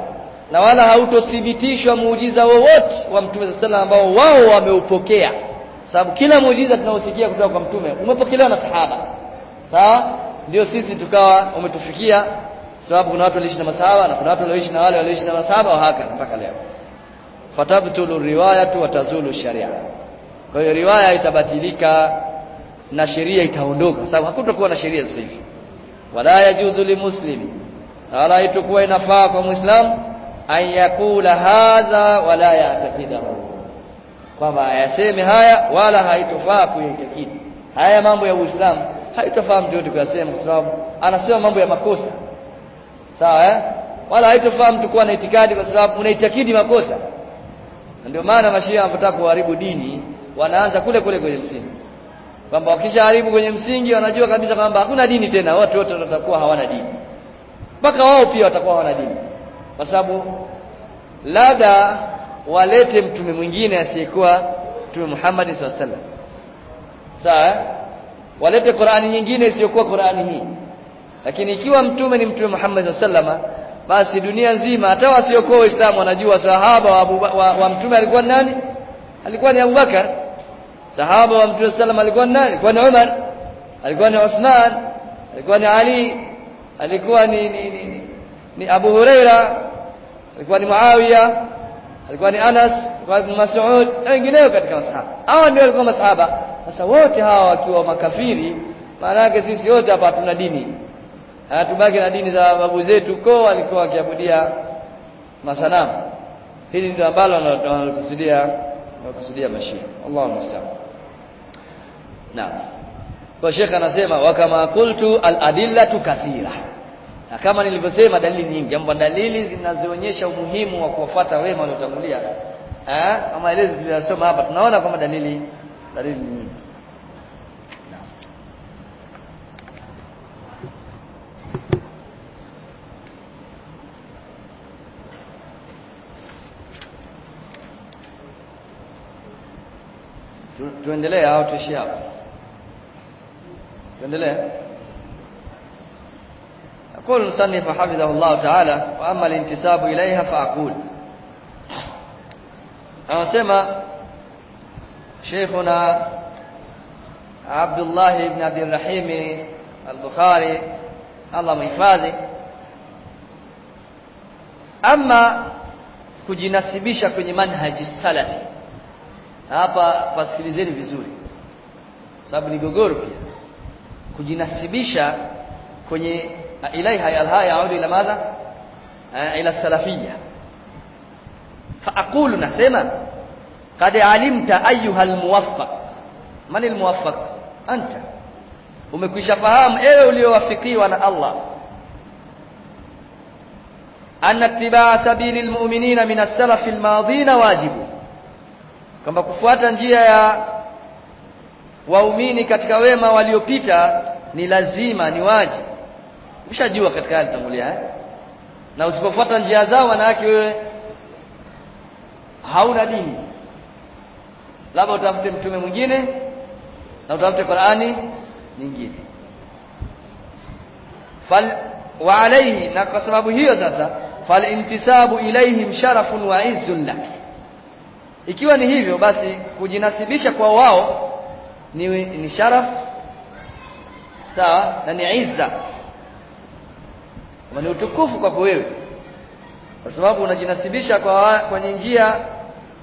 Speaker 1: na wala hautothibitishwa muujiza wowote wa mtume sallallahu ambao wao wameupokea. Sababu kila muujiza tunaosikia kutoka kwa mtume umepokelewa na sahaba. Sawa? Ndio sisi tukawa umetufikia. Sababu kuna watu waliishi na masahaba na kuna watu walioishi na wale walioishi na masahaba wa haka mpaka leo. Fatabtulu riwayatu wa tazulu sharia. Kwa hiyo riwaya itabatilika na sheria itaondoka. Sababu hakutakuwa na sheria sasa hivi. Wala yajuzu limuslimi wala itakuwa inafaa kwa muislamu an yakula hadha wala yatakidahu kwamba ayaseme haya wala haitofaa kuyaitakidi haya mambo ya uislamu haitofaa mtu yote kuyasema kwa sababu anasema mambo ya makosa. Sawa eh? wala haitofaa mtu kuwa na itikadi kwa sababu unaitakidi makosa. Ndio maana mashia wanapotaka kuharibu dini wanaanza kule kule kwenye msingi. Kwamba wakishaharibu kwenye msingi wanajua kabisa kwamba hakuna dini tena. Watu wote watakuwa hawana dini mpaka wao pia watakuwa wana dini. Kwa sababu labda walete mtume mwingine asiyekuwa mtume Muhammad sallallahu alaihi wasallam. Sawa walete Qur'ani nyingine isiyokuwa Qur'ani hii. Lakini ikiwa mtume ni mtume Muhammad sallallahu alaihi wasallam basi dunia nzima hata wasiokuwa waislamu wanajua sahaba wa, Abu, wa, wa mtume alikuwa ni nani? Alikuwa ni Abubakar sahaba wa mtume sallam alikuwa ni nani? Alikuwa ni Umar. Alikuwa ni Uthman. Alikuwa ni Ali alikuwa ni ni, ni, ni, ni Abu Huraira alikuwa ni Muawiya alikuwa ni Anas alikuwa ni Mas'ud na wengineo katika masahaba. Hawa ndio walikuwa masahaba. Sasa wote hawa wakiwa makafiri maana yake sisi wote hapa hatuna dini. Hatubaki na dini za babu zetu ko walikuwa wakiabudia masanamu. Hili ndio ambalo wanalokusudia wanakusudia mashia. Allahu musta'an. Naam kwa Sheikh anasema wa kama qultu al adillatu kathira. Na kama nilivyosema dalili nyingi jambo dalili zinazoonyesha umuhimu wa kuwafuata wema waliotangulia eh kama ile tuliyosoma hapa tunaona kama dalili dalili nyingi. Tuendelee au tuishie hapo tuendelee يقول المصنف حفظه الله تعالى واما الانتساب اليها فاقول anasema شيخنا عبد الله بن عبد الرحيم البخاري الله mhifadhi ama kujinasibisha kwenye manhaji salafi hapa pasikilizeni vizuri sababu ni gogoro pia Kujinasibisha kwenye ilaiha alhaya yaudi ila madha ila salafia faaqulu nasema qad alimta ayuha almuwaffaq man almuwaffaq anta umekwisha fahamu ewe uliowafikiwa na Allah anna ittibaa sabili almu'minina min as-salaf almadina wajibu kwamba kufuata njia ya waumini katika wema waliopita ni lazima ni waji ushajua katika hali tangulia eh? na usipofuata njia zao wanawake wewe hauna dini. Labda utafute mtume mwingine na utafute Qur'ani nyingine. Fal wa alayhi na kwa sababu hiyo sasa fal intisabu ilaihim sharafun wa izzun lak. Ikiwa ni hivyo basi kujinasibisha kwa wao ni, ni sharaf sawa na ni izza ni utukufu kwako wewe. Kwa sababu unajinasibisha kwa kwenye njia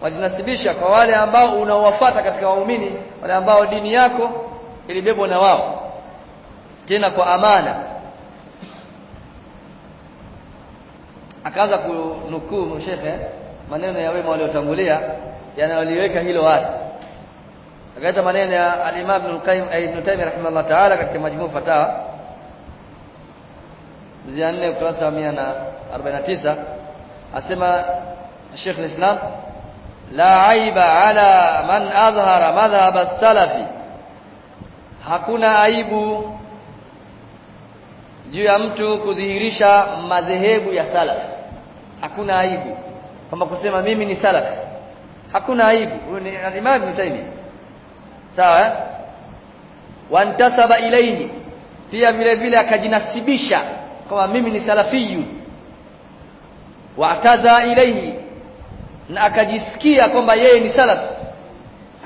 Speaker 1: unajinasibisha kwa wale ambao unaowafata katika waumini wale ambao dini yako ilibebwa na wao tena kwa amana. Akaanza kunukuu mshehe maneno ya wema waliotangulia yanayoliweka hilo wazi akaita maneno ya al-Imam Ibn Qayyim Ibn Taymiyyah rahimahullah ta'ala katika majmuu fatawa juzia 4 ukurasa wa 149 asema Sheikh al-Islam la aiba ala man adhhara madhhab as-salafi. Hakuna aibu juu ya mtu kudhihirisha madhehebu ya salaf. Hakuna aibu. Kama kusema mimi ni salaf hakuna aibu. Huyo ni al-Imam Ibn Taymiyyah sawa eh? wantasaba ilaihi pia vile vile akajinasibisha kwamba mimi ni salafiyu. Wa'taza ilaihi na akajisikia kwamba yeye ni salaf.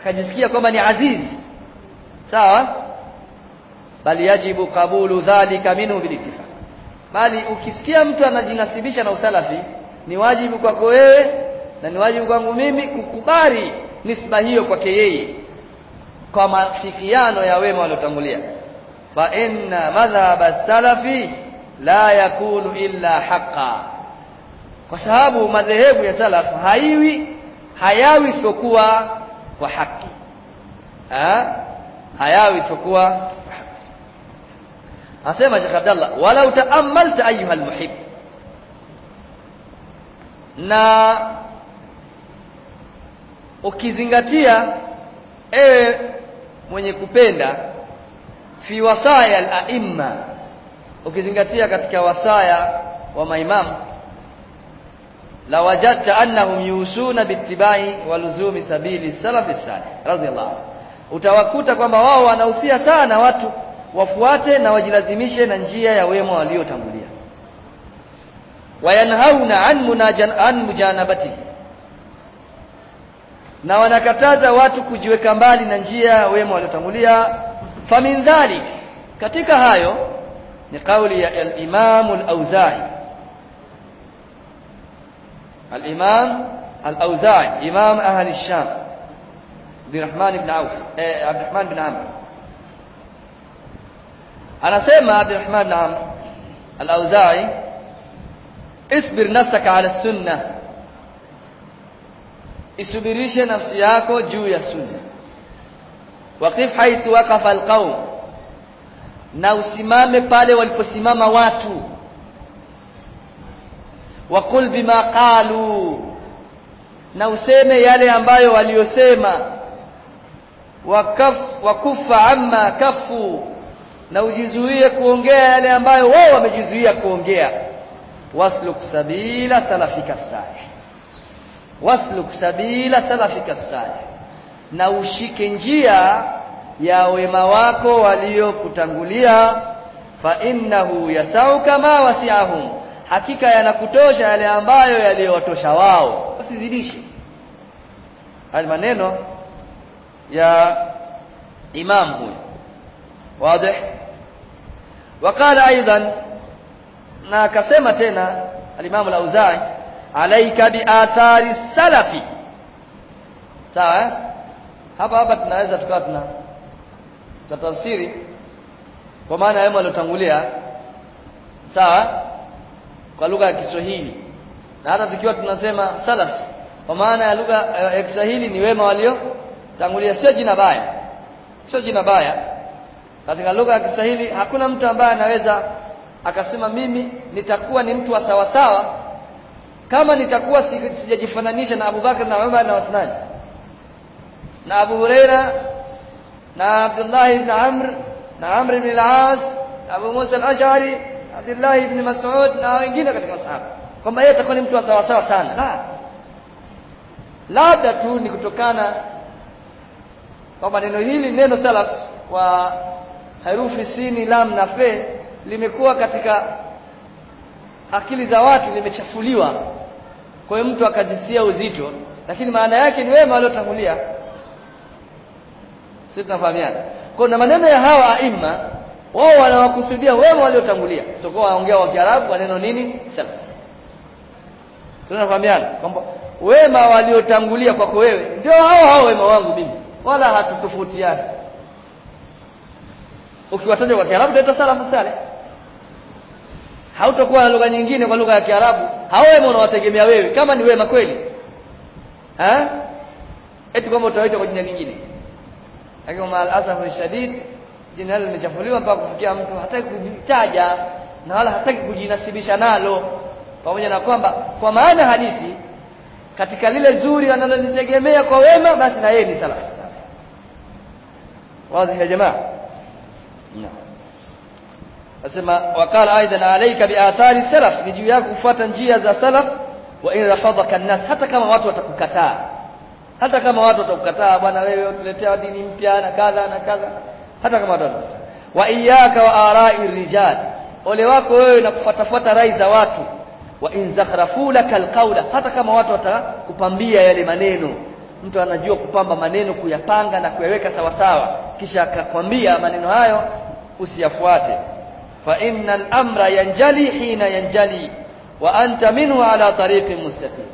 Speaker 1: Akajisikia kwamba ni aziz. Sawa? Bali yajibu kabulu dhalika minhu bilittifaq bali ukisikia mtu anajinasibisha na usalafi ni wajibu kwako wewe na ni wajibu kwangu mimi kukubali nisba hiyo kwake yeye kwa mafikiano ya wema waliotangulia. Fa inna madhhab salafi la yakunu illa haqa kwa sababu madhehebu ya salaf haiwi hayawi isipokuwa kwa haki. Ha? hayawi isipokuwa kwa haki. Asema Sheikh Abdallah walau taamalta ayuha almuhib. Na ukizingatia ewe mwenye kupenda fi wasaya al-a'imma. Ukizingatia katika wasaya wa maimamu la wajadta annahum yusuna bittibai waluzumi sabili salafi salih radiyallahu utawakuta kwamba wao wanahusia sana watu wafuate na wajilazimishe na njia ya wema waliotangulia. Wayanhauna an munajan an mujanabatihi na wanakataza watu kujiweka mbali na njia wema waliotangulia famin dhalik katika hayo ni kauli ya al-Imam al-Auza'i al-Imam al-Auza'i imam ahli Sham bin Rahman ibn Auf eh Abdurrahman bin Amr anasema Abdurrahman bin Amr al-Auza'i isbir nafsaka ala sunnah isubirishe nafsi yako juu ya sunna waqif haithu waqafa alqaum na usimame pale waliposimama watu. Waqul bima qalu. Na useme yale ambayo waliosema. Wakaf wakufa amma kafu. Na ujizuie kuongea yale ambayo wao wamejizuia kuongea. Wasluk sabila salafika salih wasluk sabila salafika salih, na ushike njia ya wema wako waliokutangulia, fa innahu yasauka ma wasiahum, hakika yanakutosha yale ambayo yaliyowatosha wao. Usizidishe. Hali maneno ya imam huyu. Wazi. Waqala aidan, na akasema tena alimamu Lauzai alaika biathari salafi sawa hapa hapa tunaweza tukawa tuna tatafsiri kwa maana wema waliotangulia sawa kwa lugha ya Kiswahili. Na hata tukiwa tunasema salaf kwa maana ya lugha ya Kiswahili ni wema waliotangulia. Sio jina baya. Sio jina baya. Katika lugha ya Kiswahili hakuna mtu ambaye anaweza akasema mimi nitakuwa ni mtu wa sawasawa sawa kama nitakuwa sijajifananisha na Abu Bakar na Umar na Uthman na Abu Huraira na Abdullah ibn Amr na Amr ibn al-As Abu Musa al-Ash'ari Abdullah ibn Mas'ud na wengine katika masahaba kwamba yeye atakuwa ni mtu wa sawa sawa sana. La. Labda tu ni kutokana kwamba neno hili neno salaf wa herufi sini lam na fe limekuwa katika akili za watu limechafuliwa kwa hiyo mtu akajisikia uzito lakini maana yake ni wema waliotangulia. Sisi tunafahamiana. Kwa na maneno ya hawa aima wao wanawakusudia wema waliotangulia. Sio kwa waongea wa Kiarabu waneno nini? Salaf tunafahamiana kwamba wema waliotangulia kwako wewe ndio hao hao wema wangu mimi. Wala hatutofautiani. Ukiwataja kwa Kiarabu ndio salafu saleh hautakuwa na lugha nyingine kwa lugha ya Kiarabu. Hao wema unawategemea wewe? Kama ni wema kweli. Eh eti kwamba utawaita kwa jina lingine. Lakini mal asafu shadid jina hilo limechafuliwa mpaka kufikia mtu hataki kujitaja na wala hataki kujinasibisha nalo. Pamoja na kwamba kwa maana halisi katika lile zuri analolitegemea kwa wema basi na yeye ni salafu sana wazi ya jamaa? Naam asema wakala aidan alayka biathari salaf ni juu yako kufuata njia za salaf wa in rafadaka an-nas hata kama watu watakukataa. Hata kama watu watakukataa bwana wewe tuletea dini mpya na kadha na kadha hata kama watu watakukataa. Wa iyyaka wa ara'i rijal ole wako wewe na kufuatafuata rai za watu. Wa in zakhrafu laka alqawla hata kama watu watakupambia yale maneno. Mtu anajua kupamba maneno kuyapanga na kuyaweka sawasawa. Sawa kisha akakwambia maneno hayo usiyafuate fa innal amra yanjali hina yanjali wa anta minhu ala tariqin mustaqim.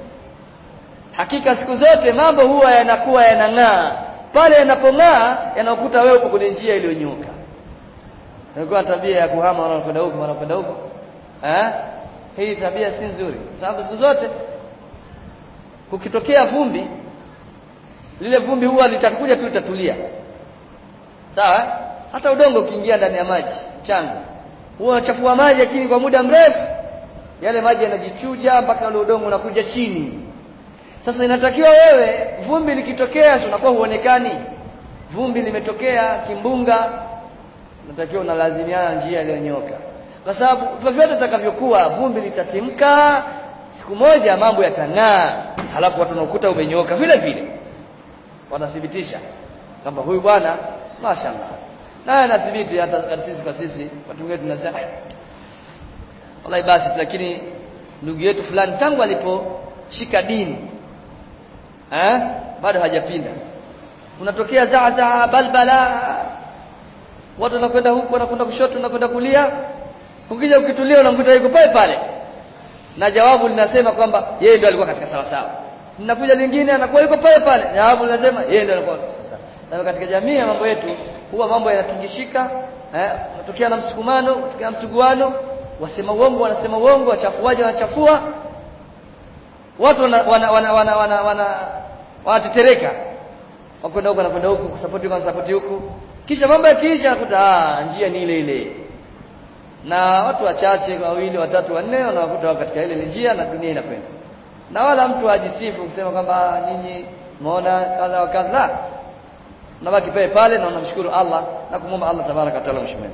Speaker 1: Hakika siku zote mambo huwa yanakuwa yanang'aa. Pale yanapong'aa yanakuta wewe uko kwenye njia iliyonyoka Nilikuwa tabia ya kuhama wanakwenda huko wanakwenda huko. Eh? Hii tabia si nzuri. Sababu siku zote kukitokea vumbi lile vumbi huwa litakuja tu litatulia. Sawa? Hata udongo ukiingia ndani ya maji changa huwa unachafua maji lakini kwa muda mrefu. Yale maji yanajichuja mpaka ule udongo unakuja chini. Sasa inatakiwa wewe vumbi likitokea unakuwa huonekani. Vumbi limetokea kimbunga unatakiwa unalazimiana njia iliyonyoka. Kwa sababu vyovyote utakavyokuwa vumbi litatimka siku moja mambo yatang'aa. Halafu watu wanakuta umenyoka vile vile wanathibitisha kwamba huyu bwana mashaallah naye anathibiti hata sisi kwa sisi watu wengine tunasema wallahi basi lakini ndugu yetu fulani tangu aliposhika dini eh bado hajapinda. Unatokea zaa balbala watu wanakwenda huku wanakwenda kushoto wanakwenda kulia. Ukija ukitulia unamkuta yuko pale pale. Na jawabu linasema kwamba yeye ndio alikuwa katika sawa sawa. Ninakuja lingine anakuwa yuko pale pale. Jawabu linasema yeye ndio alikuwa sasa na katika jamii ya mambo yetu huwa mambo yanatingishika eh unatokea na msukumano tokea msuguano wasema uongo wanasema uongo wachafuaji wanachafua. Watu wana wana wana wana, wana, wana wanatetereka. Wakwenda huko wanakwenda huku kusapoti huko wanasapoti huku. Kisha mambo yakiisha akuta ah njia ni ile ile. Na watu wachache wawili watatu wanne wanawakuta wako katika ile njia na dunia inakwenda na wala mtu ajisifu kusema kwamba nyinyi muona kadha wa nabaki pale pale na unamshukuru Allah na kumwomba Allah tabaraka taala mshimeni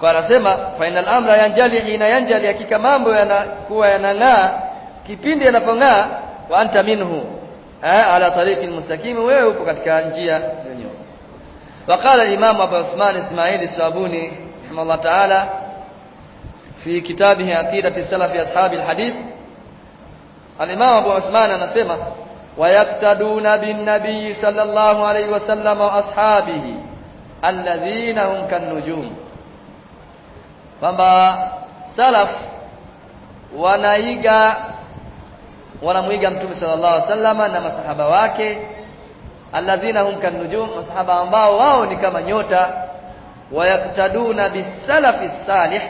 Speaker 1: kwa anasema final amra yanjali hina yanjali hakika mambo yanakuwa yanang'aa kipindi yanapong'aa wa anta minhu eh, ala tariqi almustaqim wewe upo katika njia yenyewe وقال الإمام أبو عثمان إسماعيل الصابوني رحمه الله تعالى في كتابه عقيدة السلف أصحاب الحديث الإمام أبو عثمان anasema ويقتدون بالنبي صلى الله عليه وسلم وأصحابه الذين هم كالنجوم kwamba salaf wanaiga wanamwiga mtume sallallahu alaihi wasallam na masahaba wake alladhina hum kanujum masahaba ambao wao ni kama nyota wayaktaduna bisalafi salih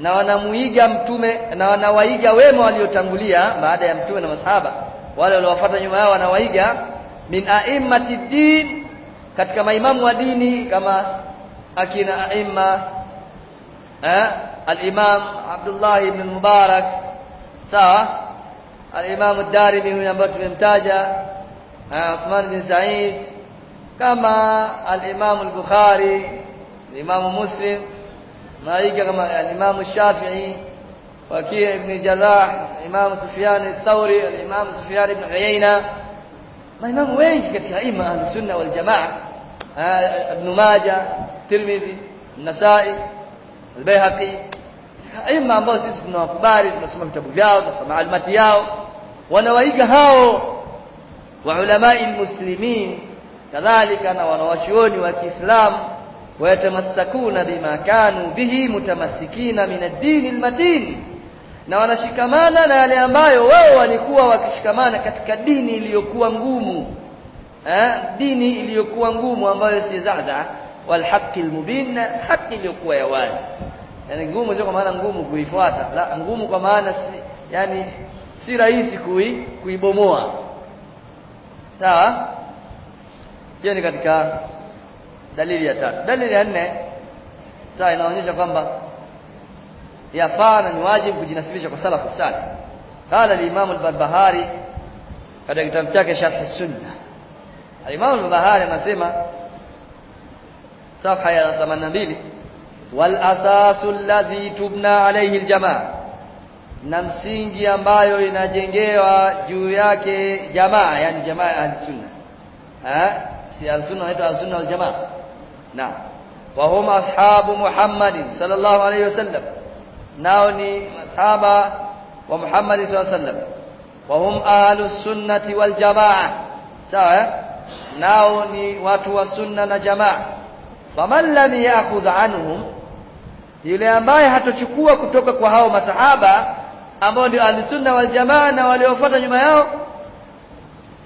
Speaker 1: na wanamuiga mtume na wanawaiga wema waliotangulia baada ya mtume na masahaba Wale waliowafuata nyuma yao wanawaiga min a'immati din katika maimamu wa dini kama akina aimma eh al-imam Abdullah ibn Mubarak sawa al-imam ad-Darimi huyu ambaye tumemtaja Uthman bin Sa'id kama al-imam al-Bukhari al-imam Muslim naiga kama al-imam Shafi'i Waki' ibn Jarrah imam Sufyan al-Thawri al-imam Sufyan ibn Uyayna maimamu wengi katika imma ahlus sunna wal jamaa ibn Majah Tirmidhi Nasai Al-Baihaqi aima ambao sisi tunawakubali tunasoma vitabu vyao tunasoma maalimati yao wanawaiga hao wa ulamai almuslimin kadhalika na wanawachuoni wa Kiislamu wayatamasakuna bima kanu bihi mutamassikina min ad-din al-matin na wanashikamana na yale ambayo wao walikuwa wakishikamana katika dini iliyokuwa ngumu. Eh dini iliyokuwa ngumu ambayo si zaza wal haqq al-mubin haki iliyokuwa ya wazi. Yani ngumu sio kwa maana ngumu kuifuata la ngumu kwa maana si yani si rahisi kui, kuibomoa. Sawa? Hiyo ni katika dalili ya tatu. Dalili ya nne sawa inaonyesha kwamba يفانا واجب بجنا سبيش قصلا فسال قال الإمام البربهاري قد اقتمتك شرح السنة. الإمام البربهاري ما سيما صفحة يا سمان نبيل والأساس الذي تبنى عليه الجماعة. نمسينجي أمبايو ينجنجيو جوياك جماعة يعني جماعة أهل السنة. ها؟ سي أهل السنة أهل السنة والجماعة. نعم. وهم أصحاب محمد صلى الله عليه وسلم. Nao ni masahaba wa Muhammad SAW wa hum ahlus sunnati wal jamaa. Sawa eh? nao ni watu wa sunna na jamaa. Faman lam ya'khudh anhum yule ambaye hatochukua kutoka kwa hao masahaba ambao ndio ahlusunna wal jamaa na waliofuata nyuma yao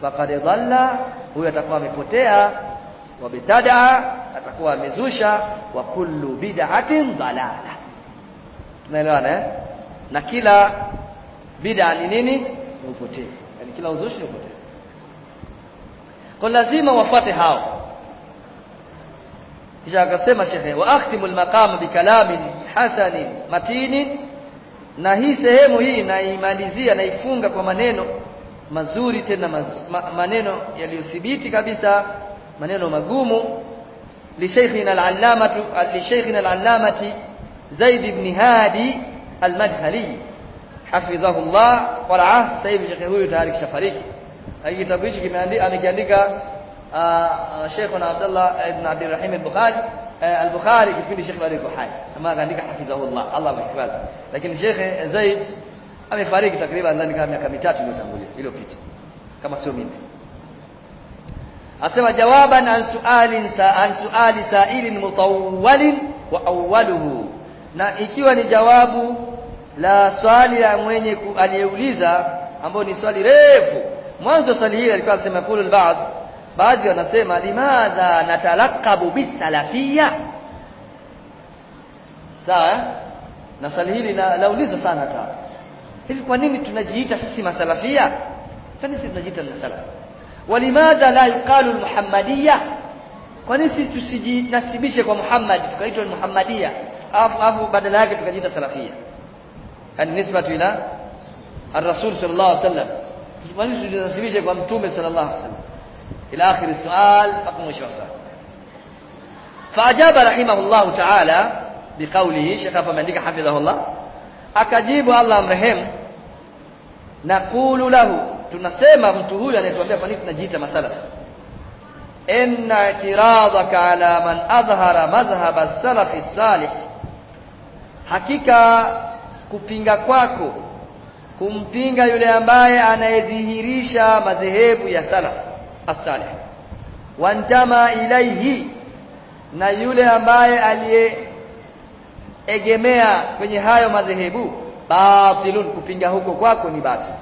Speaker 1: faqad dhalla huyo atakuwa amepotea wa bitada atakuwa amezusha wa kullu bid'atin dalala tunaelewana eh na kila bid'a ni nini ni upotevu yani kila uzushi ni upotevu kwa lazima wafuate hao kisha akasema shekhe wa akhtimul maqam bikalamin hasanin matinin na hii sehemu hii naimalizia naifunga kwa maneno mazuri tena maz, ma, maneno yaliyothibiti kabisa maneno magumu لشيخنا العلامة لشيخنا العلامة زيد بن هادي المدخلي. حفظه الله. والعاه سيب شيخه تارك شفريك. أي تبيش كما عندي أنا كانديكا آه، آه، شيخنا عبد الله بن عبد الرحيم البخاري. آه، البخاري كفيني شيخ فريق وحاي أما كانديكا حفظه الله. الله بحفظ لكن شيخ زيد أمي فريق تقريبا لأني كان ميكا ميتاتو يتنبولي يلو بيت. كما سو مين اسمع جوابا عن سؤال عن سؤال سائل مطول وأوله. Na ikiwa ni jawabu la swali la mwenye aliyeuliza ambao ni swali refu. Mwanzo swali hili alikuwa anasema kulu al-ba'd. Baadhi wanasema limadha natalakabu bisalafia sawa na swali hili laulizwa sana ta hivi kwa nini tunajiita sisi masalafia kwani sisi tunajiita masalafi walimadha la yuqalu almuhammadiyya? Kwa nini sisi tusijinasibishe kwa Muhammad tukaitwa muhammadiyya أضعف بدلاك بقضية السلفية النسبة إلى الرسول صلى الله عليه وسلم wanasibishe kwa mtume sallallahu alaihi wasallam ila akhir sual mpaka mwisho wa swali faajaba rahimahullahu ta'ala biqaulihi shekha hapa ameandika hafidhahullah akajibu Allah amrehemu naqulu lahu tunasema mtu huyu anayetuambia kwa nini tunajiita masalaf inna i'tiradaka ala man adhhara madhhab as-salaf as-salih hakika kupinga kwako kumpinga yule ambaye anayedhihirisha madhehebu ya salaf as-salih. Wantama ilaihi na yule ambaye aliyeegemea kwenye hayo madhehebu batilun kupinga huko kwako ni batil.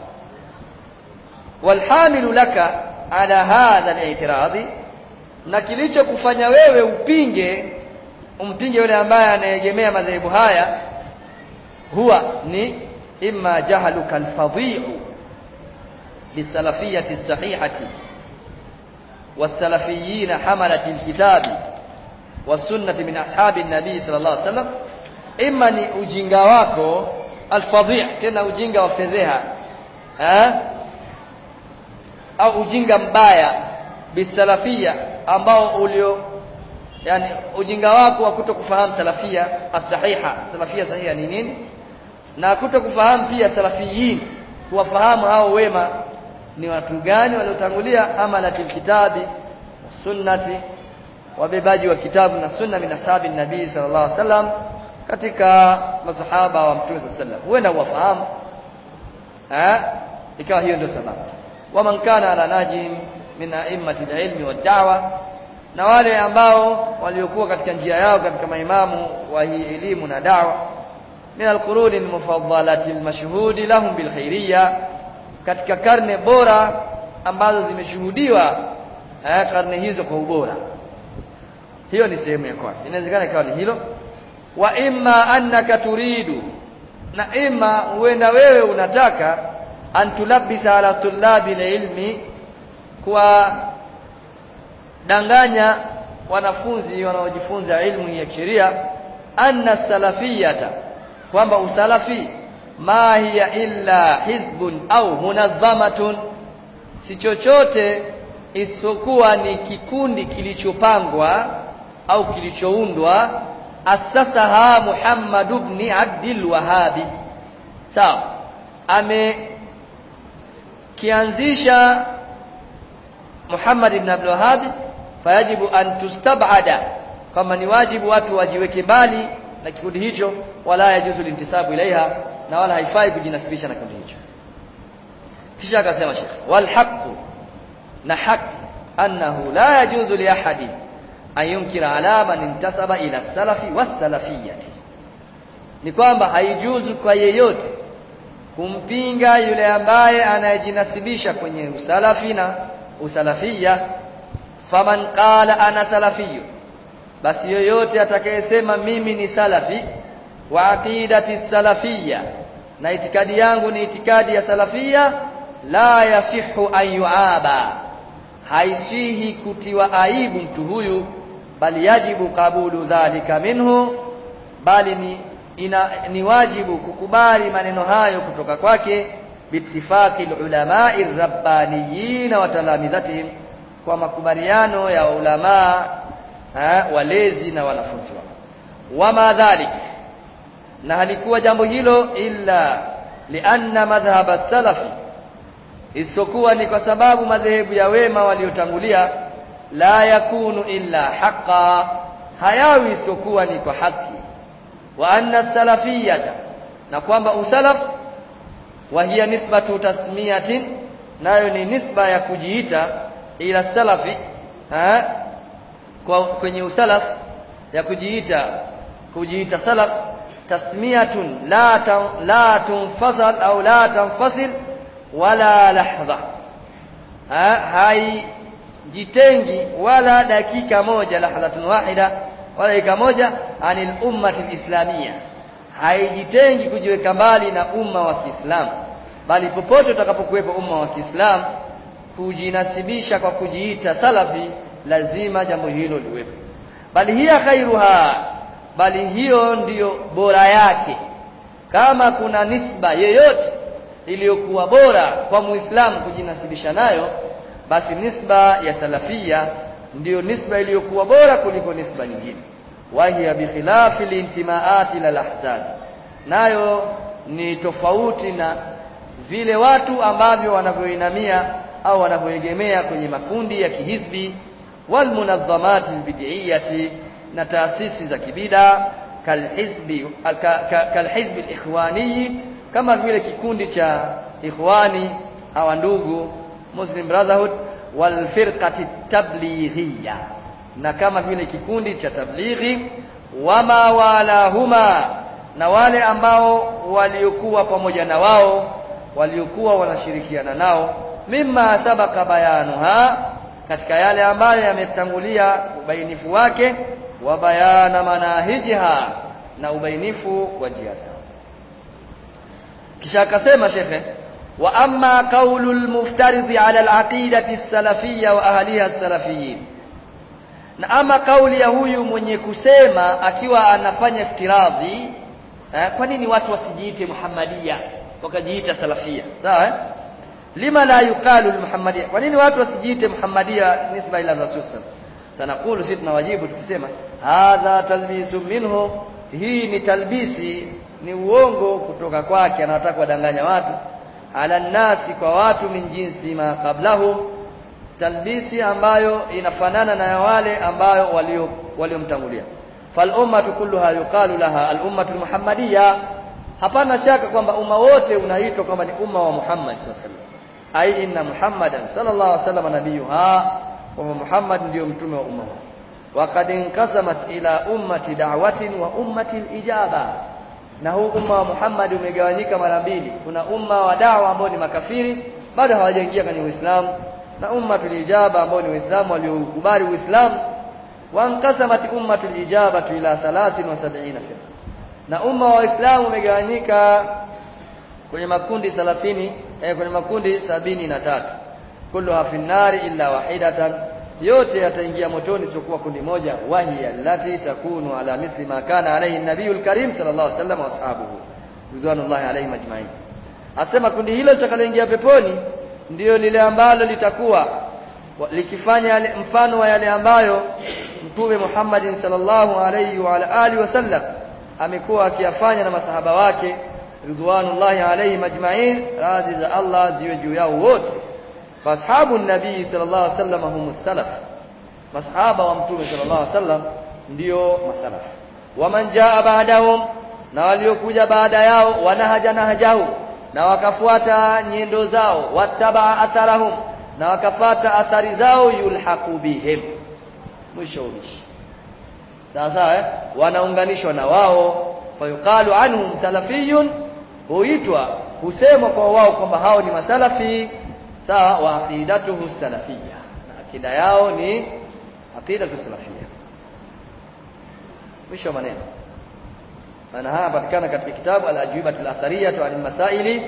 Speaker 1: Walhamilu laka ala hadha al-i'tiradi na kilichokufanya wewe upinge umpinge yule ambaye anaegemea madhehebu haya huwa ni imma jahaluka alfadhi'u bisalafiyati sahihati والسلفيين حملة الكتاب والسنة من أصحاب النبي صلى الله عليه وسلم إما نأجنغ واكو الفضيع تنا أجنغ وفذيها ها أو أجنغ مبايا بالسلفية أمباو أوليو yani ujinga wako wa kutokufahamu salafia as-sahiha. Salafia sahiha ni nini? Na kutokufahamu pia salafiyin kuwafahamu hao wema ni watu gani waliotangulia? Amalati kitabi sunnati wabebaji wa kitabu na sunna min ashabi nabii sallallahu alaihi wasallam katika masahaba wa mtume sallallahu alaihi wasallam. Huenda uwafahamu. Eh ikawa hiyo ndio sababu. Waman kana ala najim min a'immati ilmi wa da'wa na wale ambao waliokuwa katika njia yao katika maimamu wa hii elimu na da'wa min alquruni almufaddalati almashhudi lahum bilkhairiyya katika karne bora ambazo zimeshuhudiwa eh, karne hizo kwa ubora. Hiyo ni sehemu ya kwanza. Inawezekana ikawa ni hilo. Wa imma annaka turidu na imma huenda wewe unataka antulabisa ala tulabi ilmi kwa danganya wanafunzi wanaojifunza ilmu ya sheria anna salafiyata kwamba usalafi ma hiya illa hizbun au munazzamatun si chochote isipokuwa ni kikundi kilichopangwa au kilichoundwa asasaha Muhammad ibn Abdul Wahhabi sawa. Ame kianzisha Muhammad ibn Abdul Wahhab fayajibu an tustabada kama ni wajibu watu wajiweke mbali na kikundi hicho wala yajuzu lintisabu ilaiha na wala haifai kujinasibisha na kikundi hicho. Kisha akasema Sheikh wal haqqu na haki annahu la yajuzu li ahadi an yunkira ala man intasaba ila salafi was salafiyati. Ni kwamba haijuzu kwa yeyote kumpinga yule ambaye anayejinasibisha kwenye usalafi na usalafia faman qala ana salafiyu basi yoyote atakayesema mimi ni salafi wa aqidati salafiyya na itikadi yangu ni itikadi ya salafia la yasihu an yuaba haisihi kutiwa aibu mtu huyu bali yajibu kabulu dhalika minhu bali ni ina, ni wajibu kukubali maneno hayo kutoka kwake biittifaqi ulamai rabbaniyin wa talamidhatihim kwa makubaliano ya ulama ha, walezi na wanafunzi wao. Wama dhalik na halikuwa jambo hilo illa lianna madhhab salafi isokuwa ni kwa sababu madhehebu ya wema waliotangulia la yakunu illa haqa hayawi isokuwa ni kwa haki. Wa anna salafiyata na kwamba usalaf wa hiya nisbatu tasmiyatin nayo ni nisba ya kujiita ila salafi ha? kwa kwenye usalaf ya kujiita kujiita salaf tasmiyatun la tan, la tunfasal au la tanfasil wala lahdha ha? haijitengi wala dakika moja lahdhatun wahida wala dakika moja anil ummati alislamia haijitengi kujiweka mbali na umma wa Kiislamu bali popote utakapokuwepo umma wa Kiislamu kujinasibisha kwa kujiita salafi lazima jambo hilo liwepo. Bali hiya khairuha bali hiyo ndiyo bora yake. Kama kuna nisba yeyote iliyokuwa bora kwa muislamu kujinasibisha nayo basi nisba ya salafia ndiyo nisba iliyokuwa bora kuliko nisba nyingine. Wahiya bikhilafi lintimaati la lahzab nayo ni tofauti na vile watu ambavyo wanavyoinamia au wanavyoegemea kwenye makundi ya kihizbi walmunadhamati lbidiiyati na taasisi za kibida kalhizbi alikhwani kama vile kikundi cha ikhwani hawa ndugu muslim brotherhood walfirqati tablighiya na kama vile kikundi cha tablighi wama walahuma na wale ambao waliokuwa pamoja na wao waliokuwa wanashirikiana nao mimma sabaka bayanuha katika yale ambayo yametangulia ubainifu wake wa bayana manahijiha na ubainifu wa njia zao. Kisha akasema shekhe wa amma qawlu almuftaridhi ala alaqidati as-salafiyya wa ahliha as-salafiyyin. Na ama kauli ya huyu mwenye kusema akiwa anafanya iftiradhi eh, kwa nini watu wasijiite muhammadia wakajiita salafia sawa eh? Lima la yuqalu almuhammadia kwa nini watu wasijiite muhammadia nisba ila rasul sanaqulu sisi tunawajibu tukisema hadha talbisu minhu. Hii ni talbisi ni uongo kutoka kwake anataka wadanganya watu. Ala nasi kwa watu min jinsi ma qablahum. Talbisi ambayo inafanana na wale ambayo walio waliomtangulia. Fal ummatu kulluha yuqalu laha al ummatu al muhammadiyya hapana shaka kwamba umma wote unaitwa kwamba ni umma wa Muhammad sallallahu alaihi wasallam ai inna muhammadan sallallahu alaihi wasallam nabiyuha wa muhammad ndio mtume wa umma wa qad inqasamat ila ummati da'watin wa ummati al-ijaba. Na huu umma wa Muhammad umegawanyika mara mbili. Kuna umma wa da'wa ambao ni makafiri bado hawajaingia kwenye Uislamu. Na ummatul ijaba ambao ni waislamu waliokubali uislamu. Wanqasamat ummatul ijaba ila 73 firqa. Na umma wa islamu umegawanyika kwenye makundi 30 eh, kwenye makundi sabini na tatu. Kulluha fi nnari illa wahidatan. Yote yataingia motoni isipokuwa kundi moja. Wahiya allati takunu ala mithli ma kana alayhi an-nabiyul karim sallallahu alaihi wasallam wa ashabuhu. Ridwanullahi alaihim ajma'in. Asema kundi hilo litakaloingia peponi ndiyo lile ambalo litakuwa likifanya mfano wa yale ambayo mtume Muhammadin sallallahu alaihi wa alihi wasallam amekuwa akiyafanya na masahaba wake ridwanullahi alayhim ajma'in radhi za Allah ziwe juu yao wote fashabu nabii sallallahu alayhi wasallam humus salaf masahaba wa mtume sallallahu alayhi wasallam ndio masalaf waman jaa ba'dahum na waliokuja baada yao wanahaja nahajahu na wakafuata nyendo zao wattabaa atharahum na wakafata athari zao yulhaqu bihim mwisho ubishi sawa sawa eh? wanaunganishwa na wao fayuqalu anhum salafiyun huitwa husemwa kwa wao kwamba hao ni masalafi sawa wa aqidatuhu salafiyya na akida yao ni aqidatu salafiyya mwisho maneno maana haya patikana katika kitabu al-ajwibatu al-athariyatu an masaili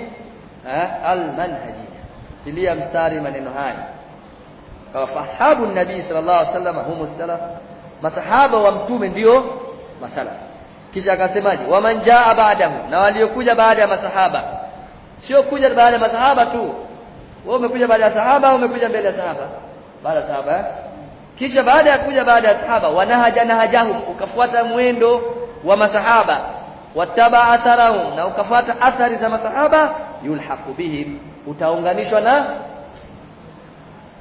Speaker 1: al-manhajiyya tilia mstari maneno haya kwa ashabu nabii sallallahu alaihi wasallam humu salaf masahaba wa mtume ndio masalaf kisha akasemaje? Waman jaa ba'dahu. Na waliokuja baada ya masahaba. Sio kuja baada ya masahaba tu. Wewe umekuja baada ya sahaba au umekuja mbele ya sahaba? Baada ya sahaba eh? kisha baada ya kuja baada ya sahaba wanahaja nahajahum. Ukafuata mwendo wa masahaba. Wataba atharahum. Na ukafuata athari za masahaba yulhaqu bihim. Utaunganishwa na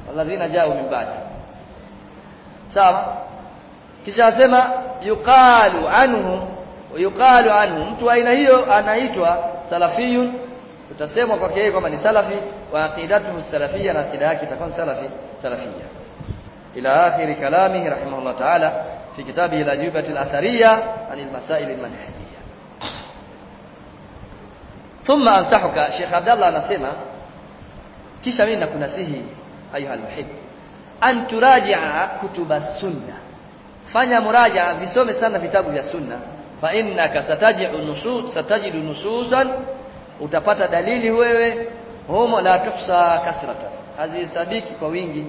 Speaker 1: walladhina jao min ba'di sawa? Kisha asema yuqalu anhum yuqalu anhum mtu aina hiyo anaitwa salafiyun utasemwa kwake yeye kwamba ni salafi wa aqidatuhu salafiyya na aqida yake itakuwa salafi salafiyya ila akhir kalamihi rahimahullah ta'ala fi kitabihi al-ajwibati al-athariyya an al-masail al-manhajiyya thumma ansahuka Sheikh Abdullah anasema kisha mimi nakunasihi ayuha al-muhib an turaji'a kutuba sunna fanya muraja visome sana vitabu vya sunna fa innaka satajidu nusus satajidu nususan utapata dalili wewe humo la tuhsa kathratan hazisabiki kwa wingi.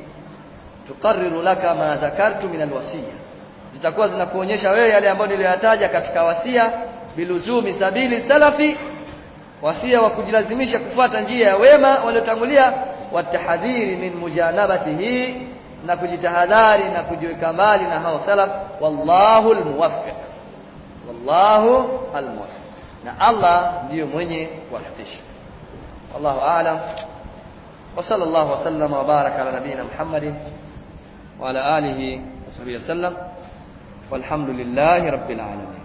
Speaker 1: Tukarriru laka ma dhakartu min alwasiya. Zitakuwa zinakuonyesha wewe yale ambayo niliyoyataja katika wasia biluzumi sabili salafi wasia wa kujilazimisha kufuata njia ya wema waliotangulia watahadhiri min mujanabati mujanabatihi na kujitahadhari na kujiweka mbali na hao salaf. Wallahu almuwaffiq والله الموفق الله ديو مني وفتش والله أعلم وصلى الله وسلم وبارك على نبينا محمد وعلى آله وصحبه وسلم والحمد لله رب العالمين